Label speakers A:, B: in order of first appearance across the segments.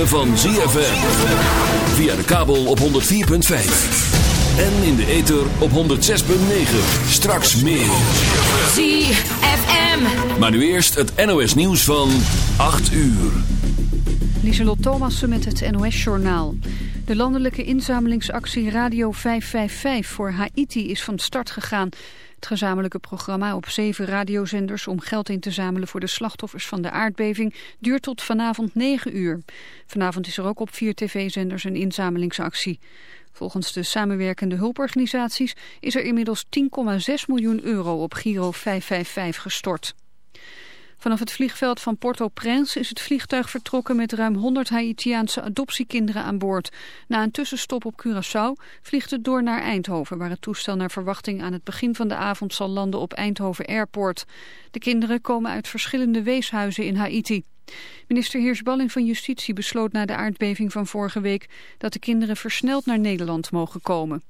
A: Ritme van ZFM. Via de kabel op 104.5. En in de ether op 106.9. Straks meer.
B: ZFM.
A: Maar nu eerst het NOS nieuws van 8 uur.
C: Lieselot Thomassen met het NOS-journaal. De landelijke inzamelingsactie Radio 555 voor Haiti is van start gegaan. Het gezamenlijke programma op zeven radiozenders om geld in te zamelen voor de slachtoffers van de aardbeving duurt tot vanavond 9 uur. Vanavond is er ook op vier tv-zenders een inzamelingsactie. Volgens de samenwerkende hulporganisaties is er inmiddels 10,6 miljoen euro op Giro 555 gestort. Vanaf het vliegveld van Port-au-Prince is het vliegtuig vertrokken met ruim 100 Haitiaanse adoptiekinderen aan boord. Na een tussenstop op Curaçao vliegt het door naar Eindhoven, waar het toestel naar verwachting aan het begin van de avond zal landen op Eindhoven Airport. De kinderen komen uit verschillende weeshuizen in Haiti. Minister Heersballing van Justitie besloot na de aardbeving van vorige week dat de kinderen versneld naar Nederland mogen komen.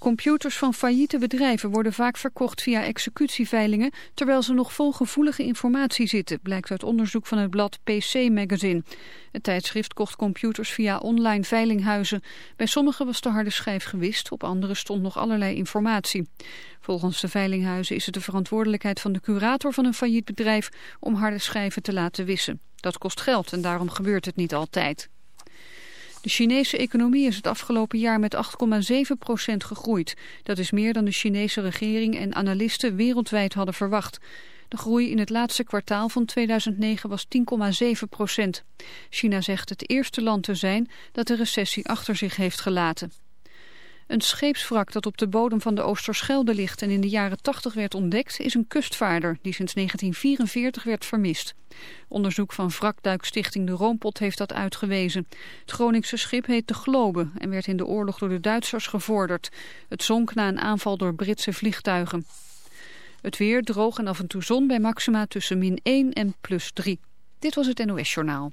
C: Computers van failliete bedrijven worden vaak verkocht via executieveilingen, terwijl ze nog vol gevoelige informatie zitten, blijkt uit onderzoek van het blad PC Magazine. Het tijdschrift kocht computers via online veilinghuizen. Bij sommigen was de harde schijf gewist, op andere stond nog allerlei informatie. Volgens de veilinghuizen is het de verantwoordelijkheid van de curator van een failliet bedrijf om harde schijven te laten wissen. Dat kost geld en daarom gebeurt het niet altijd. De Chinese economie is het afgelopen jaar met 8,7 procent gegroeid. Dat is meer dan de Chinese regering en analisten wereldwijd hadden verwacht. De groei in het laatste kwartaal van 2009 was 10,7 procent. China zegt het eerste land te zijn dat de recessie achter zich heeft gelaten. Een scheepswrak dat op de bodem van de Oosterschelde ligt en in de jaren 80 werd ontdekt, is een kustvaarder die sinds 1944 werd vermist. Onderzoek van wrakduikstichting De Roompot heeft dat uitgewezen. Het Groningse schip heet de Globe en werd in de oorlog door de Duitsers gevorderd. Het zonk na een aanval door Britse vliegtuigen. Het weer droog en af en toe zon bij maxima tussen min 1 en plus 3. Dit was het NOS Journaal.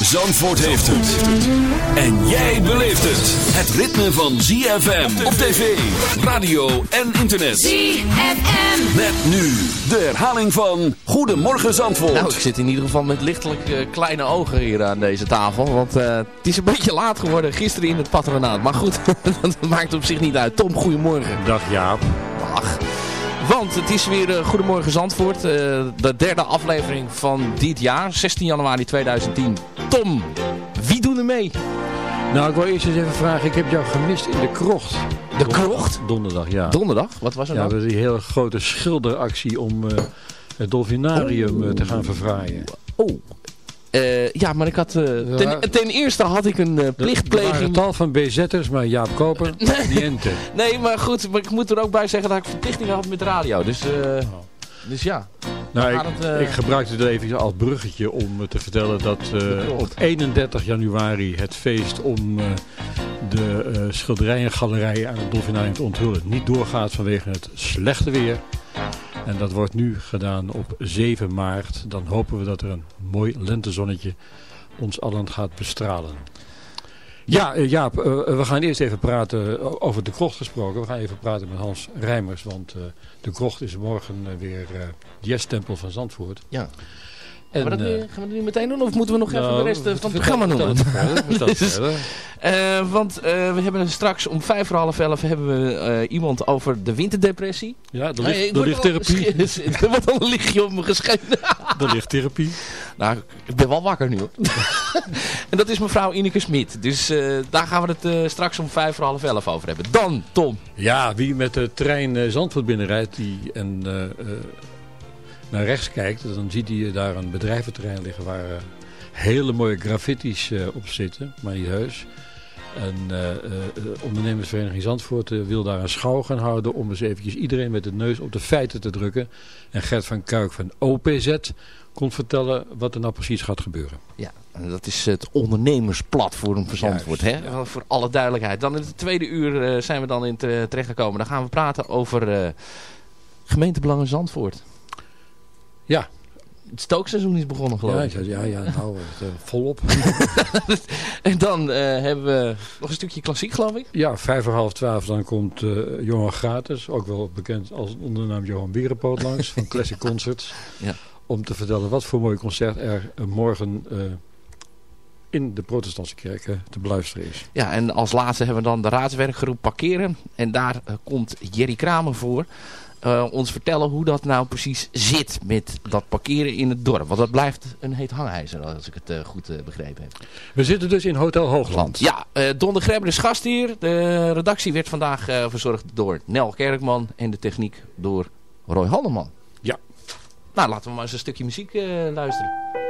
A: Zandvoort heeft het. En jij beleeft het. Het ritme van ZFM op tv, radio en internet.
B: ZFM.
A: Met nu de herhaling van Goedemorgen Zandvoort.
D: Nou, ik zit in ieder geval met lichtelijk eh, kleine ogen hier aan deze tafel. Want eh, het is een beetje laat geworden gisteren in het patronaat. Maar goed, dat maakt op zich niet uit. Tom, goedemorgen.
E: Dag Jaap.
D: Ach. Want het is weer uh, Goedemorgen Zandvoort. eh, de derde aflevering van dit jaar. 16 januari 2010. Tom, wie doen er mee?
E: Nou, ik wil eerst eens even vragen. Ik heb jou gemist in de krocht.
D: De krocht?
E: Donderdag, ja.
D: Donderdag? Wat was er
E: ja,
D: nou?
E: we die hele grote schilderactie om eh, het dolfinarium eh, te gaan verfraaien.
D: Oh. Eh, ja, maar ik had... eh, ten, ten eerste had ik een eh,
E: Er waren
D: plichtpleging...
E: tal van BZ'ers, maar Jaap Koper, niente.
D: Nee, maar goed, maar ik moet er ook bij zeggen dat ik verplichtingen had met radio. Dus, eh, dus ja.
E: Nou, ik,
D: gaan het,
E: ik gebruikte het even als bruggetje om te vertellen dat op 31 januari het feest om de schilderijengalerij aan het Dolfinarium te onthullen niet doorgaat vanwege het slechte weer. En dat wordt nu gedaan op 7 maart. Dan hopen we dat er een mooi lentezonnetje ons allen gaat bestralen. Ja, eh, Jaap, eh, we gaan eerst even praten over de krocht gesproken. We gaan even praten met Hans Rijmers, want eh, de krocht is morgen eh, weer eh jazztempel van Zandvoort.
D: Ja.
E: En,
D: gaan, we dat nu,
E: eh,
D: gaan we dat nu meteen doen of moeten we nog even
E: nou,
D: de rest eh, van het programma noemen? Dus-. Eh, want eh, we hebben straks om vijf voor half elf hebben we eh, iemand over de winterdepressie.
E: Ja, er
D: Nee,
E: ligt,
D: ik
E: er
D: word
E: ligt
D: al-
E: therapie.
D: Er wordt al een lichtje op me geschreven.
E: Er ligt therapie.
D: Nou, ik ben wel wakker nu hoor. en dat is mevrouw Ineke Smit. Dus eh, daar gaan we het eh, straks om vijf voor half elf over hebben. Dan, Tom.
E: Ja, wie met de trein eh, Zandvoort binnenrijdt die, en eh, eh, naar rechts kijkt, dan ziet hij daar een bedrijventerrein liggen waar eh, hele mooie graffiti's eh, op zitten, maar niet heus. En eh, eh, de ondernemersvereniging Zandvoort wil daar een schouw gaan houden om eens eventjes iedereen met de neus op de feiten te drukken. En Gert van Kuik van OPZ komt vertellen wat er nou precies gaat gebeuren.
D: Ja, en dat is het ondernemersplatform van Zandvoort. Hè?
E: Juist,
D: Voor alle duidelijkheid. Dan in het tweede uur zijn we dan in te- terechtgekomen. Dan gaan we praten over gemeentebelangen Zandvoort.
E: Ja.
D: Het stookseizoen is begonnen geloof
E: Ja,
D: ik.
E: zei, ja, ja, nou, eh, volop.
D: En dan eh, hebben we nog een stukje klassiek geloof ik.
E: Ja, vijf voor half twaalf dan komt eh, Johan Gratis, ook wel bekend als ondernaam Johan Bierenpoot langs van Classic Concerts.
D: Ja.
E: Om te vertellen wat voor mooi concert er morgen in de protestantse kerken te beluisteren is.
D: Ja, en als laatste hebben we dan de raadswerkgroep parkeren. En daar komt Jerry Kramer voor. Eh, ons vertellen hoe dat nou precies zit met dat parkeren in het dorp. Want dat blijft een heet hangijzer als ik het eh, goed eh, begrepen heb.
E: We zitten dus in Hotel Hoogland.
D: Ja, Don de Grebber is gast hier. De redactie werd vandaag verzorgd door Nel Kerkman en de techniek door Roy Halleman.
E: Ja.
D: Nou, laten we maar eens een stukje muziek luisteren.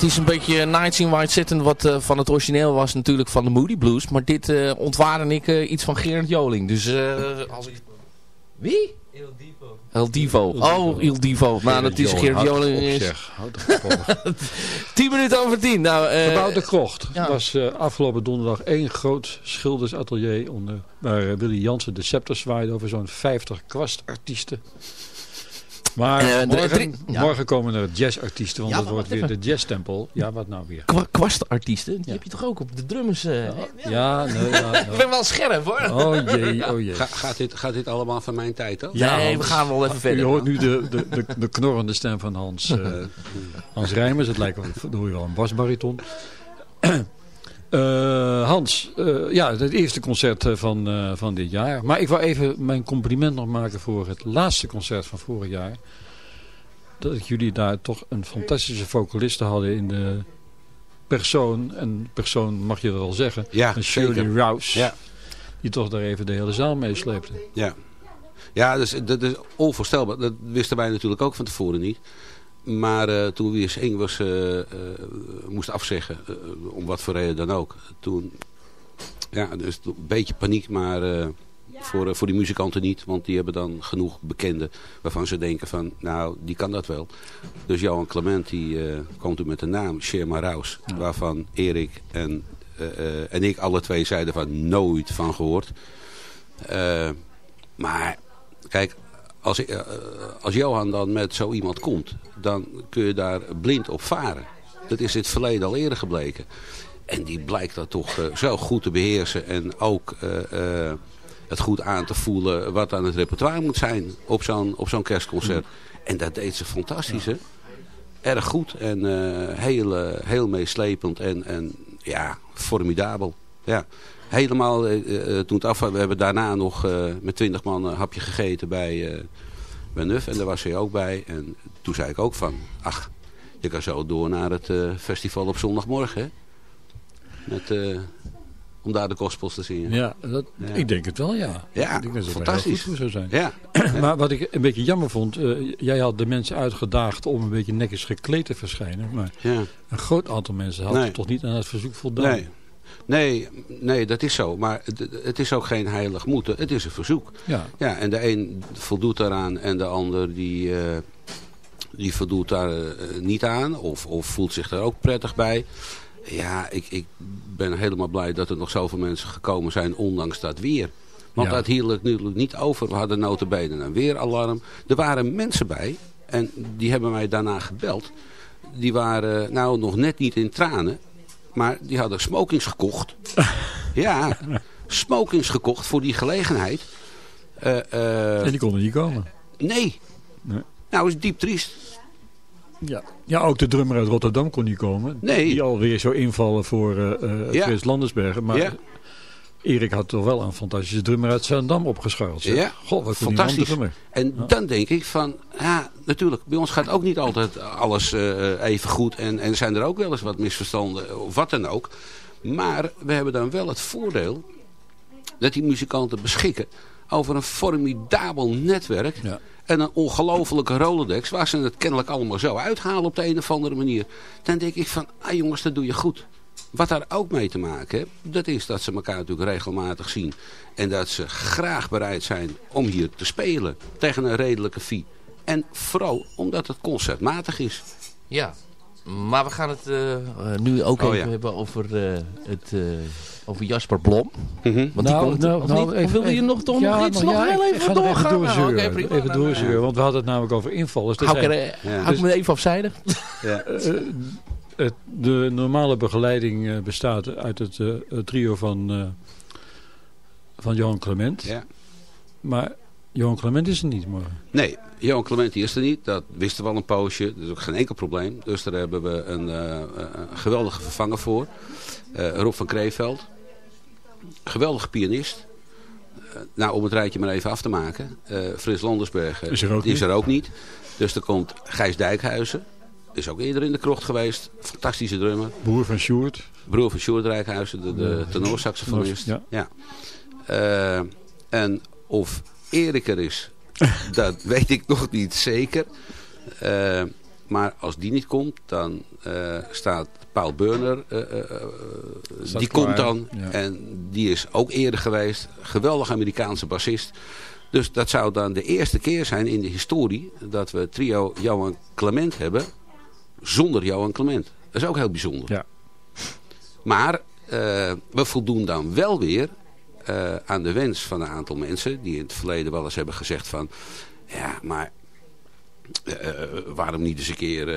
D: Het is een beetje Nights in White Satin wat eh, van het origineel was natuurlijk van de Moody Blues. Maar dit uh, ontwaarde ik uh, iets van Gerard Joling. Dus uh, als ik... Wie? El Divo. El Divo. Oh, Il Divo. Nou, dat is Gerard Joling. Is... 10 minuten over 10. Nou, uh,
E: Gebouw de Krocht ja. was uh, afgelopen donderdag één groot schildersatelier onder, waar Willy Jansen de scepter zwaaide over zo'n 50 kwastartiesten. Maar uh, morgen, drie, ja. morgen, komen er jazzartiesten, want ja, dat wordt weer de jazztempel. Ja, wat nou weer?
D: Kwa kwastartiesten? Die ja. heb je toch ook op de drummers? Uh,
E: ja, nee, ja,
D: Ik ben wel scherp hoor.
E: Oh jee, oh jee.
F: Ga, gaat, dit, gaat dit allemaal van mijn tijd ook?
D: Ja, nee, we gaan wel even verder.
E: U hoort nu de, de, de, de knorrende stem van Hans, uh, Hans Rijmers. Het lijkt wel, wel een basbariton. Uh, Hans, uh, ja, het eerste concert uh, van, van dit jaar. Maar ik wil even mijn compliment nog maken voor het laatste concert van vorig jaar. Dat jullie daar toch een fantastische vocaliste hadden in de persoon. En persoon mag je wel zeggen.
F: Ja,
E: een Shirley Rouse. Ja. Die toch daar even de hele zaal meesleepte.
F: Ja, ja dus, dat is onvoorstelbaar. Dat wisten wij natuurlijk ook van tevoren niet. Maar uh, toen Wiers Ingers uh, uh, moest afzeggen, om wat voor reden dan ook. Toen, ja, dus een beetje paniek, maar voor, voor die muzikanten niet. Want die hebben dan genoeg bekenden waarvan ze denken van, nou, die kan dat wel. Dus Johan Clement, die kwam toen met de naam Sherma Raus. Ja. Waarvan Erik en, en ik alle twee zeiden van, nooit van gehoord. maar, kijk, als, uh, als Johan dan met zo iemand komt, dan kun je daar blind op varen. Dat is in het verleden al eerder gebleken. En die blijkt dat toch uh, zo goed te beheersen en ook het goed aan te voelen wat aan het repertoire moet zijn op zo'n zo'n kerstconcert. En dat deed ze fantastisch, hè? Erg goed en heel, heel meeslepend en, en ja, formidabel. Ja helemaal uh, toen het af we hebben daarna nog met twintig man een hapje gegeten bij, bij Nuf. En daar was hij ook bij. En toen zei ik ook van, ach, je kan zo door naar het festival op zondagmorgen. Hè? Met, om daar de gospels te zien.
E: Ja, dat, ja, ik denk het wel, ja.
F: Ja,
E: ik denk dat het
F: fantastisch.
E: goed zou zijn.
F: Ja.
E: maar wat ik een beetje jammer vond, jij had de mensen uitgedaagd om een beetje netjes gekleed te verschijnen. Maar
F: ja.
E: een groot aantal mensen had nee. toch niet aan het verzoek voldaan.
F: Nee. Nee, nee, dat is zo. Maar het, het, is ook geen heilig moeten. Het is een verzoek.
E: Ja.
F: Ja, en de een voldoet daaraan en de ander die, uh, die voldoet daar uh, niet aan. Of, of voelt zich daar ook prettig bij. Ja, ik, ik ben helemaal blij dat er nog zoveel mensen gekomen zijn, ondanks dat weer. Want ja. dat hield natuurlijk niet over. We hadden notabene een weeralarm. Er waren mensen bij en die hebben mij daarna gebeld. Die waren nou nog net niet in tranen. Maar die hadden smokings gekocht. ja, smokings gekocht voor die gelegenheid. Uh, uh,
E: en die konden niet komen.
F: Nee.
E: nee.
F: Nou, is diep triest.
E: Ja. ja, ook de drummer uit Rotterdam kon niet komen.
F: Nee.
E: Die alweer zou invallen voor uh,
F: ja.
E: Chris Landersbergen. Maar
F: ja.
E: Erik had toch wel een fantastische drummer uit Zandam opgeschuild. Zeg.
F: Ja,
E: God, wat
F: fantastisch. En ja. dan denk ik van, ja, natuurlijk, bij ons gaat ook niet altijd alles uh, even goed. En, en zijn er ook wel eens wat misverstanden, of wat dan ook. Maar we hebben dan wel het voordeel dat die muzikanten beschikken over een formidabel netwerk.
E: Ja.
F: En een ongelofelijke Rolodex, waar ze het kennelijk allemaal zo uithalen op de een of andere manier. Dan denk ik van, ah jongens, dat doe je goed. Wat daar ook mee te maken heeft, dat is dat ze elkaar natuurlijk regelmatig zien. En dat ze graag bereid zijn om hier te spelen tegen een redelijke fee. En vooral omdat het concertmatig is.
D: Ja, maar we gaan het uh, nu ook
F: Oh,
D: even
F: ja.
D: hebben over, uh, het, uh, over Jasper Blom.
F: Mhm.
D: Want
E: Nou,
D: die komt,
E: nou,
D: of
E: nou,
D: niet?
E: even-
D: of wilde je nog toch
E: Ja,
D: nog iets
E: ik
D: even doorgaan? Nou, prima.
E: even
D: eh,
E: want we hadden het namelijk over invallers. Er
D: Hou ik, er, eh,
F: Ja.
D: hou ik me even afzijdig?
E: Eh, het, de normale begeleiding eh, bestaat uit het, eh, het trio van, eh, van Johan Clement.
F: Ja.
E: Maar Johan Clement is er niet morgen.
F: Nee, Johan Clement is er niet. Dat wisten we al een poosje. Dat is ook geen enkel probleem. Dus daar hebben we een, uh, een geweldige vervanger voor. Uh, Rob van Kreeveld. Geweldige pianist. Nou, om het rijtje maar even af te maken. Frits Landersbergen
E: Is er ook
F: is
E: niet.
F: er ook niet. Dus er komt Gijs Dijkhuizen. Is ook eerder in de krocht geweest. Fantastische drummer.
E: Broer van Sjoerd.
F: Broer van Sjoerd Rijkhuizen, de, de tenorsaxofonist.
E: Ja.
F: Ja. Eh, en of Erik er is, dat weet ik nog niet zeker. Eh, maar als die niet komt, dan eh, staat Paul Burner. die
E: klaar,
F: komt dan.
E: ja.
F: En die is ook eerder geweest. Geweldig Amerikaanse bassist. Dus dat zou dan de eerste keer zijn in de historie dat we trio Johan Clement hebben zonder Johan Clement. Dat is ook heel bijzonder.
E: Ja.
F: Maar eh, we voldoen dan wel weer eh, aan de wens van een aantal mensen die in het verleden wel eens hebben gezegd van ja, maar eh, waarom niet eens een keer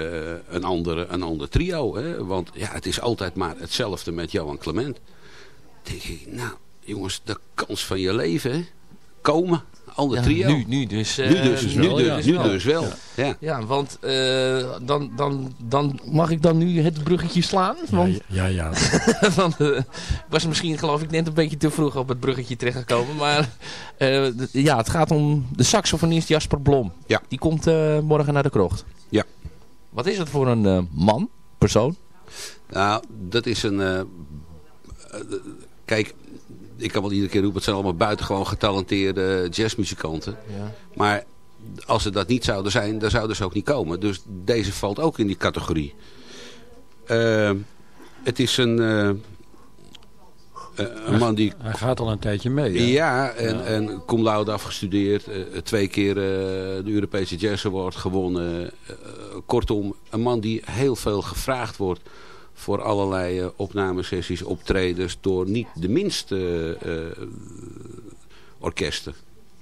F: een, andere, een ander trio? Hè? Want ja, het is altijd maar hetzelfde met Johan Clement. denk ik, nou jongens, de kans van je leven, hè? komen, ander
D: Ja,
F: trio.
D: nu, nu dus. eh,
F: nu dus,
E: dus
F: nu
E: wel,
F: dus,
E: ja.
F: nu
D: wel.
F: dus wel. Ja.
D: Ja, want eh, dan, dan, dan mag ik dan nu het bruggetje slaan. Want,
E: Ja, ja.
D: want, eh, ik was misschien geloof ik net een beetje te vroeg op het bruggetje terechtgekomen. Maar eh, ja, het gaat om de saxofonist Jasper Blom.
F: Ja.
D: Die komt eh, morgen naar de krocht.
F: Ja.
D: Wat is het voor een eh, man, persoon?
F: Nou, dat is een... kijk, ik kan wel iedere keer roepen, het zijn allemaal buitengewoon getalenteerde jazzmuzikanten.
D: Ja.
F: Maar als ze dat niet zouden zijn, dan zouden ze ook niet komen. Dus deze valt ook in die categorie. Eh, het is een, eh, eh, een man die
E: Hij gaat al een tijdje mee. hè?
F: ja, en, en cum laude afgestudeerd. twee keer eh, de Europese Jazz Award gewonnen. kortom, een man die heel veel gevraagd wordt voor allerlei eh, opnamesessies, optredens... door niet de minste eh, orkesten.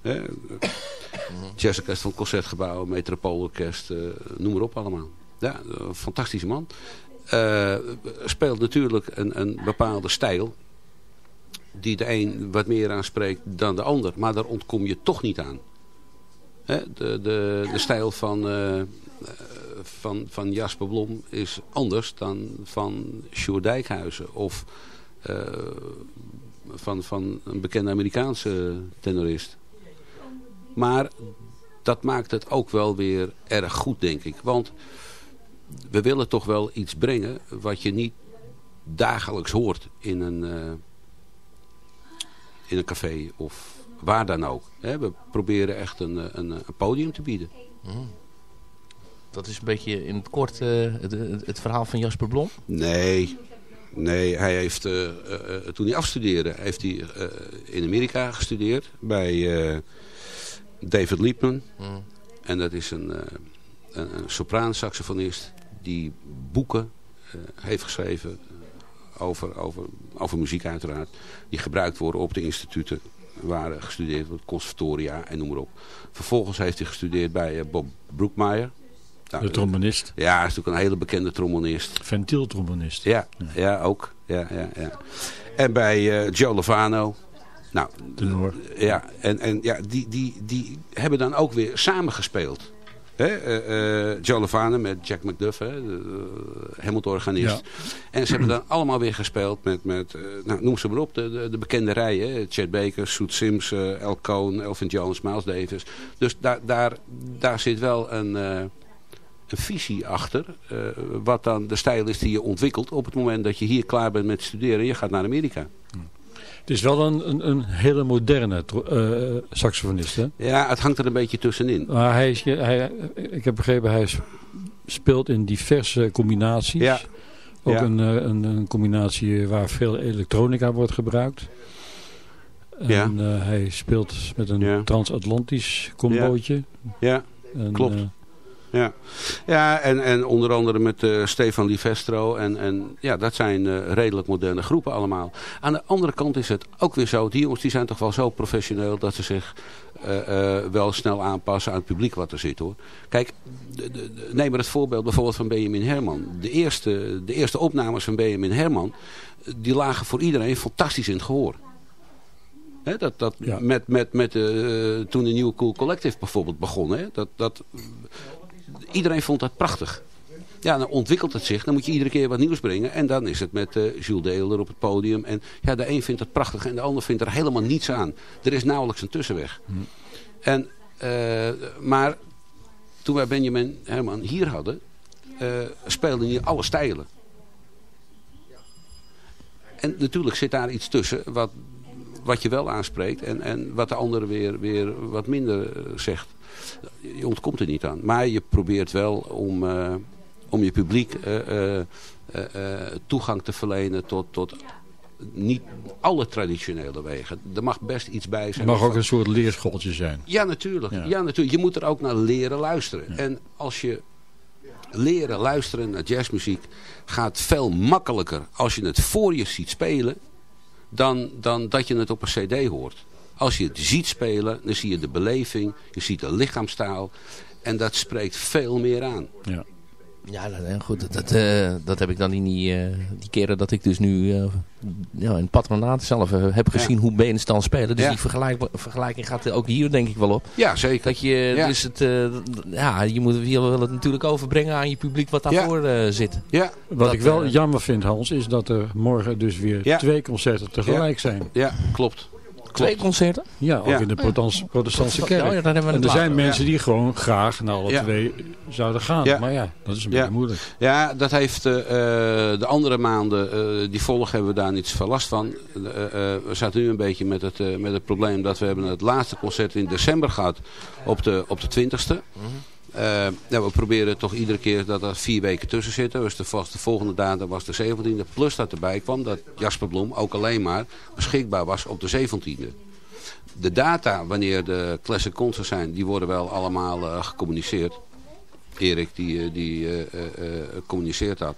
F: Hè? Jazzorkest van Concertgebouw, Metropoolorkest, eh, noem maar op allemaal. Ja, fantastische man. Speelt natuurlijk een, een bepaalde stijl die de een wat meer aanspreekt dan de ander. Maar daar ontkom je toch niet aan. Hè, de, de, de stijl van, van, van Jasper Blom is anders dan van Sjoerd Dijkhuizen. Of eh, van, van een bekende Amerikaanse tenorist. Maar dat maakt het ook wel weer erg goed, denk ik. Want we willen toch wel iets brengen wat je niet dagelijks hoort in een... eh, in een café of waar dan ook. We proberen echt een, eh, een, een podium te bieden.
D: Dat is een beetje in het kort eh, het, het, verhaal van Jasper Blom.
F: Nee, nee hij heeft, eh, eh, toen hij afstudeerde, heeft hij in Amerika gestudeerd bij David Liebman.
D: Mm.
F: En dat is een, een, een sopraansaxofonist die boeken heeft geschreven over, over, over muziek uiteraard. Die gebruikt worden op de instituten waar gestudeerd wordt, conservatoria en noem maar op. Vervolgens heeft hij gestudeerd bij Bob Brookmeyer. Nou,
E: De trombonist.
F: Ja, hij is natuurlijk een hele bekende trombonist.
E: Ventieltrombonist.
F: Ja, ja ook. Ja, ja, ja. En bij eh, Joe Lovano. Nou,
E: Tenor.
F: ja, en, en ja, die, die, die hebben dan ook weer samengespeeld. Hè? eh, eh, Joe Lovano met Jack McDuff, hè, de Hamilton-organist.
E: Ja.
F: En ze hebben dan allemaal weer gespeeld met, met nou, noem ze maar op, de, de, de bekende rijen. Chet Baker, Soet Sims, El Cohn, Elvin Jones, Miles Davis. Dus daar, daar, daar zit wel een, een visie achter. eh, wat dan de stijl is die je ontwikkelt op het moment dat je hier klaar bent met studeren en je gaat naar Amerika.
E: Het is wel een, een, een hele moderne eh, saxofonist. Hè?
F: Ja, het hangt er een beetje tussenin.
E: Maar hij is, hij, ik heb begrepen, hij speelt in diverse combinaties.
F: Ja.
E: Ook
F: Ja.
E: Een, eh, een, een combinatie waar veel elektronica wordt gebruikt. En
F: Ja.
E: hij speelt met een
F: Ja.
E: transatlantisch combootje.
F: Ja,
E: En,
F: klopt. Ja, ja en, en onder andere met eh, Stefan Livestro. En, en ja, dat zijn eh, redelijk moderne groepen allemaal. Aan de andere kant is het ook weer zo. Die jongens die zijn toch wel zo professioneel dat ze zich eh, wel snel aanpassen aan het publiek wat er zit hoor. Kijk, de, de, neem maar het voorbeeld bijvoorbeeld van Benjamin Herman. De eerste, de eerste opnames van Benjamin Herman, die lagen voor iedereen fantastisch in het gehoor. Dat, dat
E: Ja.
F: Met, met, met toen de nieuwe Cool Collective bijvoorbeeld begon. Hè, dat, dat, iedereen vond dat prachtig. Ja, dan ontwikkelt het zich. Dan moet je iedere keer wat nieuws brengen. En dan is het met eh Jules Deeler op het podium. En ja, de een vindt het prachtig en de ander vindt er helemaal niets aan. Er is nauwelijks een tussenweg. En, eh, maar toen wij Benjamin Herman hier hadden... eh, speelde hij alle stijlen. En natuurlijk zit daar iets tussen wat, wat je wel aanspreekt en, en wat de andere weer, weer wat minder zegt. Je ontkomt er niet aan. Maar je probeert wel om, eh, om je publiek eh, eh, toegang te verlenen tot, tot niet alle traditionele wegen. Er mag best iets bij
E: Het
F: zijn.
E: mag ook een soort leerschooltje zijn.
F: ja, natuurlijk.
E: Ja.
F: Ja. natuurlijk. Je moet er ook naar leren luisteren. En als je leren luisteren naar jazzmuziek gaat veel makkelijker als je het voor je ziet spelen dan, dan dat je het op een cd hoort. Als je het ziet spelen, dan zie je de beleving, je ziet de lichaamstaal en dat spreekt veel meer aan.
E: Ja.
D: Ja, nou, ja, goed. Dat, dat, eh, dat heb ik dan in die, eh, die keren dat ik dus nu eh, ja, in het patronaat zelf eh, heb gezien hoe Benes dan spelen. Dus
F: Ja.
D: die vergelijk, vergelijking gaat ook hier denk ik wel op.
F: Ja, zeker.
D: Dat je,
F: Ja.
D: dus het, eh, ja, je moet je wil het natuurlijk overbrengen aan je publiek wat daarvoor eh, zit.
F: Ja,
E: Wat
D: Dat,
E: ik wel
D: eh,
E: jammer vind, Hans, is dat er morgen dus weer
F: Ja.
E: twee concerten tegelijk zijn.
F: ja klopt.
D: Twee concerten?
E: Ja, ook
F: Ja.
E: in de protestantse, protestantse kerk.
D: Ja, dan hebben we
E: en er zijn mensen die gewoon graag naar alle
F: Ja.
E: twee zouden gaan.
F: Ja.
E: Maar ja, dat is een
F: Ja.
E: beetje moeilijk.
F: Ja, dat heeft eh, eh, de andere maanden, eh, die volgen, hebben we daar niets van last van. Eh, eh, we zaten nu een beetje met het, eh, met het probleem dat we hebben het laatste concert in december gehad op de, op de 20ste. Eh, nou, we proberen toch iedere keer dat er vier weken tussen zitten. Dus de, volgende datum was de 17e. Plus dat erbij kwam dat Jasper Blom ook alleen maar beschikbaar was op de 17e. De data wanneer de classic concerts zijn, die worden wel allemaal eh, gecommuniceerd. Erik die, eh, die eh, eh, eh, communiceert dat.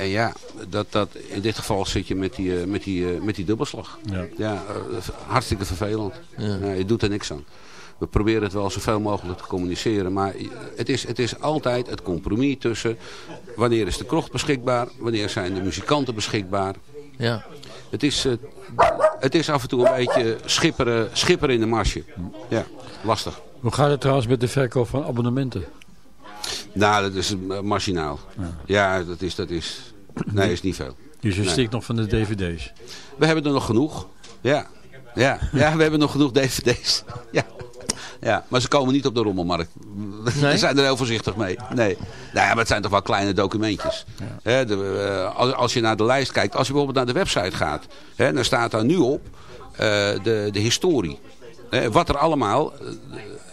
F: En ja, dat, dat, in dit geval zit je met die, eh, met die, eh, met die dubbelslag.
E: Ja.
F: Ja, eh, hartstikke vervelend. Ja. je doet er niks aan. We proberen het wel zoveel mogelijk te communiceren. Maar het is, het is altijd het compromis tussen... wanneer is de krocht beschikbaar? Wanneer zijn de muzikanten beschikbaar?
D: Ja.
F: Het is, eh, het is af en toe een beetje schipperen, schipperen in de marsje. Ja, lastig.
E: Hoe gaat het trouwens met de verkoop van abonnementen?
F: Nou, dat is eh, marginaal. Ja, dat is, dat is... Nee, is niet veel.
E: Dus je
F: Nee.
E: stikt nog van de dvd's.
F: We hebben er nog genoeg. Ja. Ja, ja we hebben nog genoeg dvd's. Ja. Ja, maar ze komen niet op de rommelmarkt. We zijn er heel voorzichtig mee. Nee. Nou ja, maar het zijn toch wel kleine documentjes. Hè, de, eh, als, als je naar de lijst kijkt, als je bijvoorbeeld naar de website gaat, hè, dan staat daar nu op eh, de, de historie. Hè, wat er allemaal eh,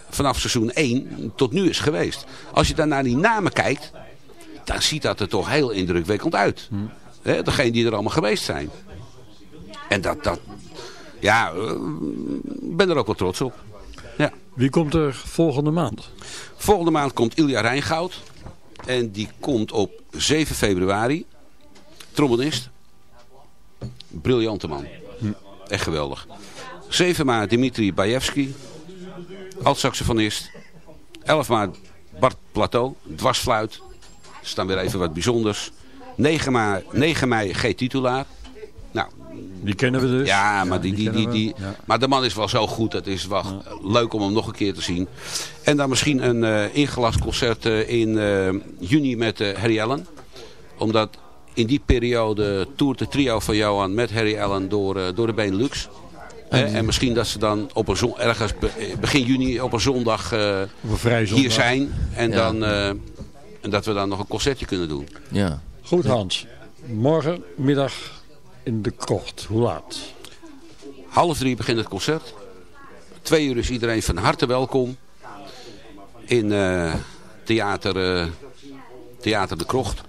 F: vanaf seizoen 1 tot nu is geweest. Als je dan naar die namen kijkt, dan ziet dat er toch heel indrukwekkend uit. Hè, degene die er allemaal geweest zijn. En dat, dat ja, ik ben er ook wel trots op. Ja.
E: Wie komt er volgende maand?
F: Volgende maand komt Ilja Rijngoud. En die komt op 7 februari. Trombonist. Briljante man. Echt geweldig. 7 maart Dimitri Bajewski. Alt-saxofonist. 11 maart Bart Plateau. Dwarsfluit. Dat is dan weer even wat bijzonders. 9 mei, 9 mei G. Titulaar.
E: Die kennen we dus.
F: ja, maar, die, die, die, die,
E: Ja.
F: maar de man is wel zo goed. Het is wel leuk om hem nog een keer te zien. En dan misschien een eh ingelast concert eh, in eh, juni met eh, Harry Allen. Omdat in die periode toert de trio van Johan met Harry Allen door, eh, door de Benelux. Hè, en misschien dat ze dan op een zon, ergens be- begin juni op een zondag eh,
E: Op een
F: hier zijn. En,
D: Ja.
F: dan, eh, en dat we dan nog een concertje kunnen doen.
D: Ja.
E: Goed Hans. Morgenmiddag in de krocht. Hoe laat?
F: Half drie begint het concert. Twee uur is iedereen van harte welkom. In eh, theater, eh, theater De Krocht.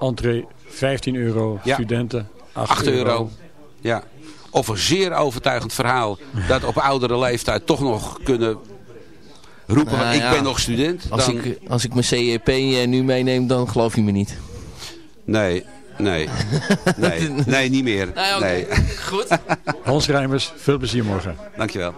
E: Entree 15 euro.
F: Ja.
E: Studenten 8,
F: 8 euro. Ja. Of een zeer overtuigend verhaal. Dat op oudere leeftijd toch nog kunnen roepen.
D: Nou
F: ik
D: ja.
F: ben nog student.
D: Als,
F: Dan...
D: ik, als ik mijn CEP eh, nu meeneem, dan geloof je me niet.
F: Nee, nee. Nee, nee, niet meer.
D: Nee, oké.
F: Nee.
D: Goed.
E: Hans Rijmers, veel plezier morgen.
F: Dankjewel.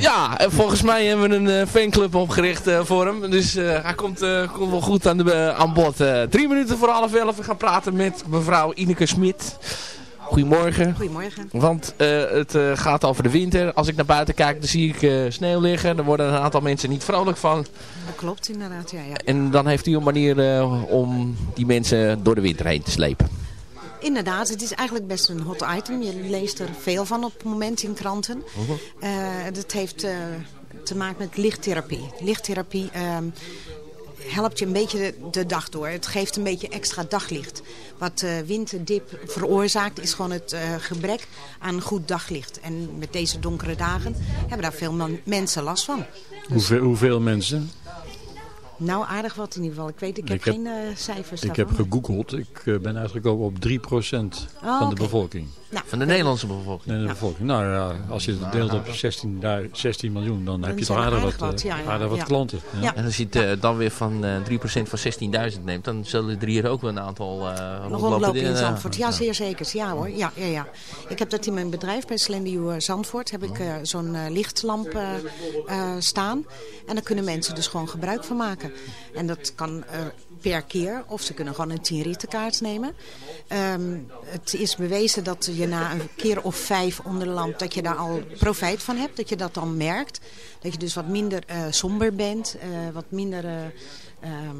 D: Ja, en volgens mij hebben we een eh, fanclub opgericht eh, voor hem. Dus eh, hij komt, eh, komt wel goed aan, de, aan bod. Eh, drie minuten voor half elf. We gaan praten met mevrouw Ineke Smit. Goedemorgen.
G: Goedemorgen.
D: Want eh, het eh, gaat over de winter. Als ik naar buiten kijk, dan zie ik eh, sneeuw liggen. Daar worden een aantal mensen niet vrolijk van.
G: Dat klopt inderdaad, ja. ja.
D: En dan heeft u een manier eh, om die mensen door de winter heen te slepen.
G: Inderdaad, het is eigenlijk best een hot item. Je leest er veel van op het moment in kranten. Eh dat heeft eh, te maken met lichttherapie. Lichttherapie ehm, helpt je een beetje de, de dag door. Het geeft een beetje extra daglicht. Wat eh, winterdip veroorzaakt is gewoon het eh, gebrek aan goed daglicht. En met deze donkere dagen hebben daar veel mensen last van.
E: Hoeveel, hoeveel mensen?
G: Nou, aardig wat in ieder geval. Ik weet, ik heb,
E: Ik heb-
G: geen eh, cijfers
E: Ik heb gegoogeld. Ik eh, ben uitgekomen op 3%
G: Oh,
E: van de bevolking.
G: Nou,
D: Van de Nederlandse bevolking.
E: Nee, de bevolking. Nou ja, als je het deelt op 16, du- 16 miljoen, dan, heb je toch aardig wat,
G: aardig wat,
E: eh,
G: ja, ja,
E: aardig wat
G: ja.
E: klanten. Ja.
G: Ja.
D: En als je het eh, dan weer van eh 3% van 16.000 neemt, dan zullen er hier ook wel een aantal eh
G: Nog
D: rondlopen.
G: in
D: eh,
G: Zandvoort. Ja, zeer zeker. Ja hoor. Ja, ja, ja. Ik heb dat in mijn bedrijf bij Slendio eh, Zandvoort. Heb ik eh, zo'n eh, lichtlamp eh, eh, staan. En daar kunnen mensen dus gewoon gebruik van maken. En dat kan eh, per keer. Of ze kunnen gewoon een 10 rittenkaart nemen. Ehm, het is bewezen dat je na een keer of vijf onder de lamp... dat je daar al profijt van hebt. Dat je dat dan merkt. Dat je dus wat minder eh, somber bent. eh, wat minder... eh, ehm,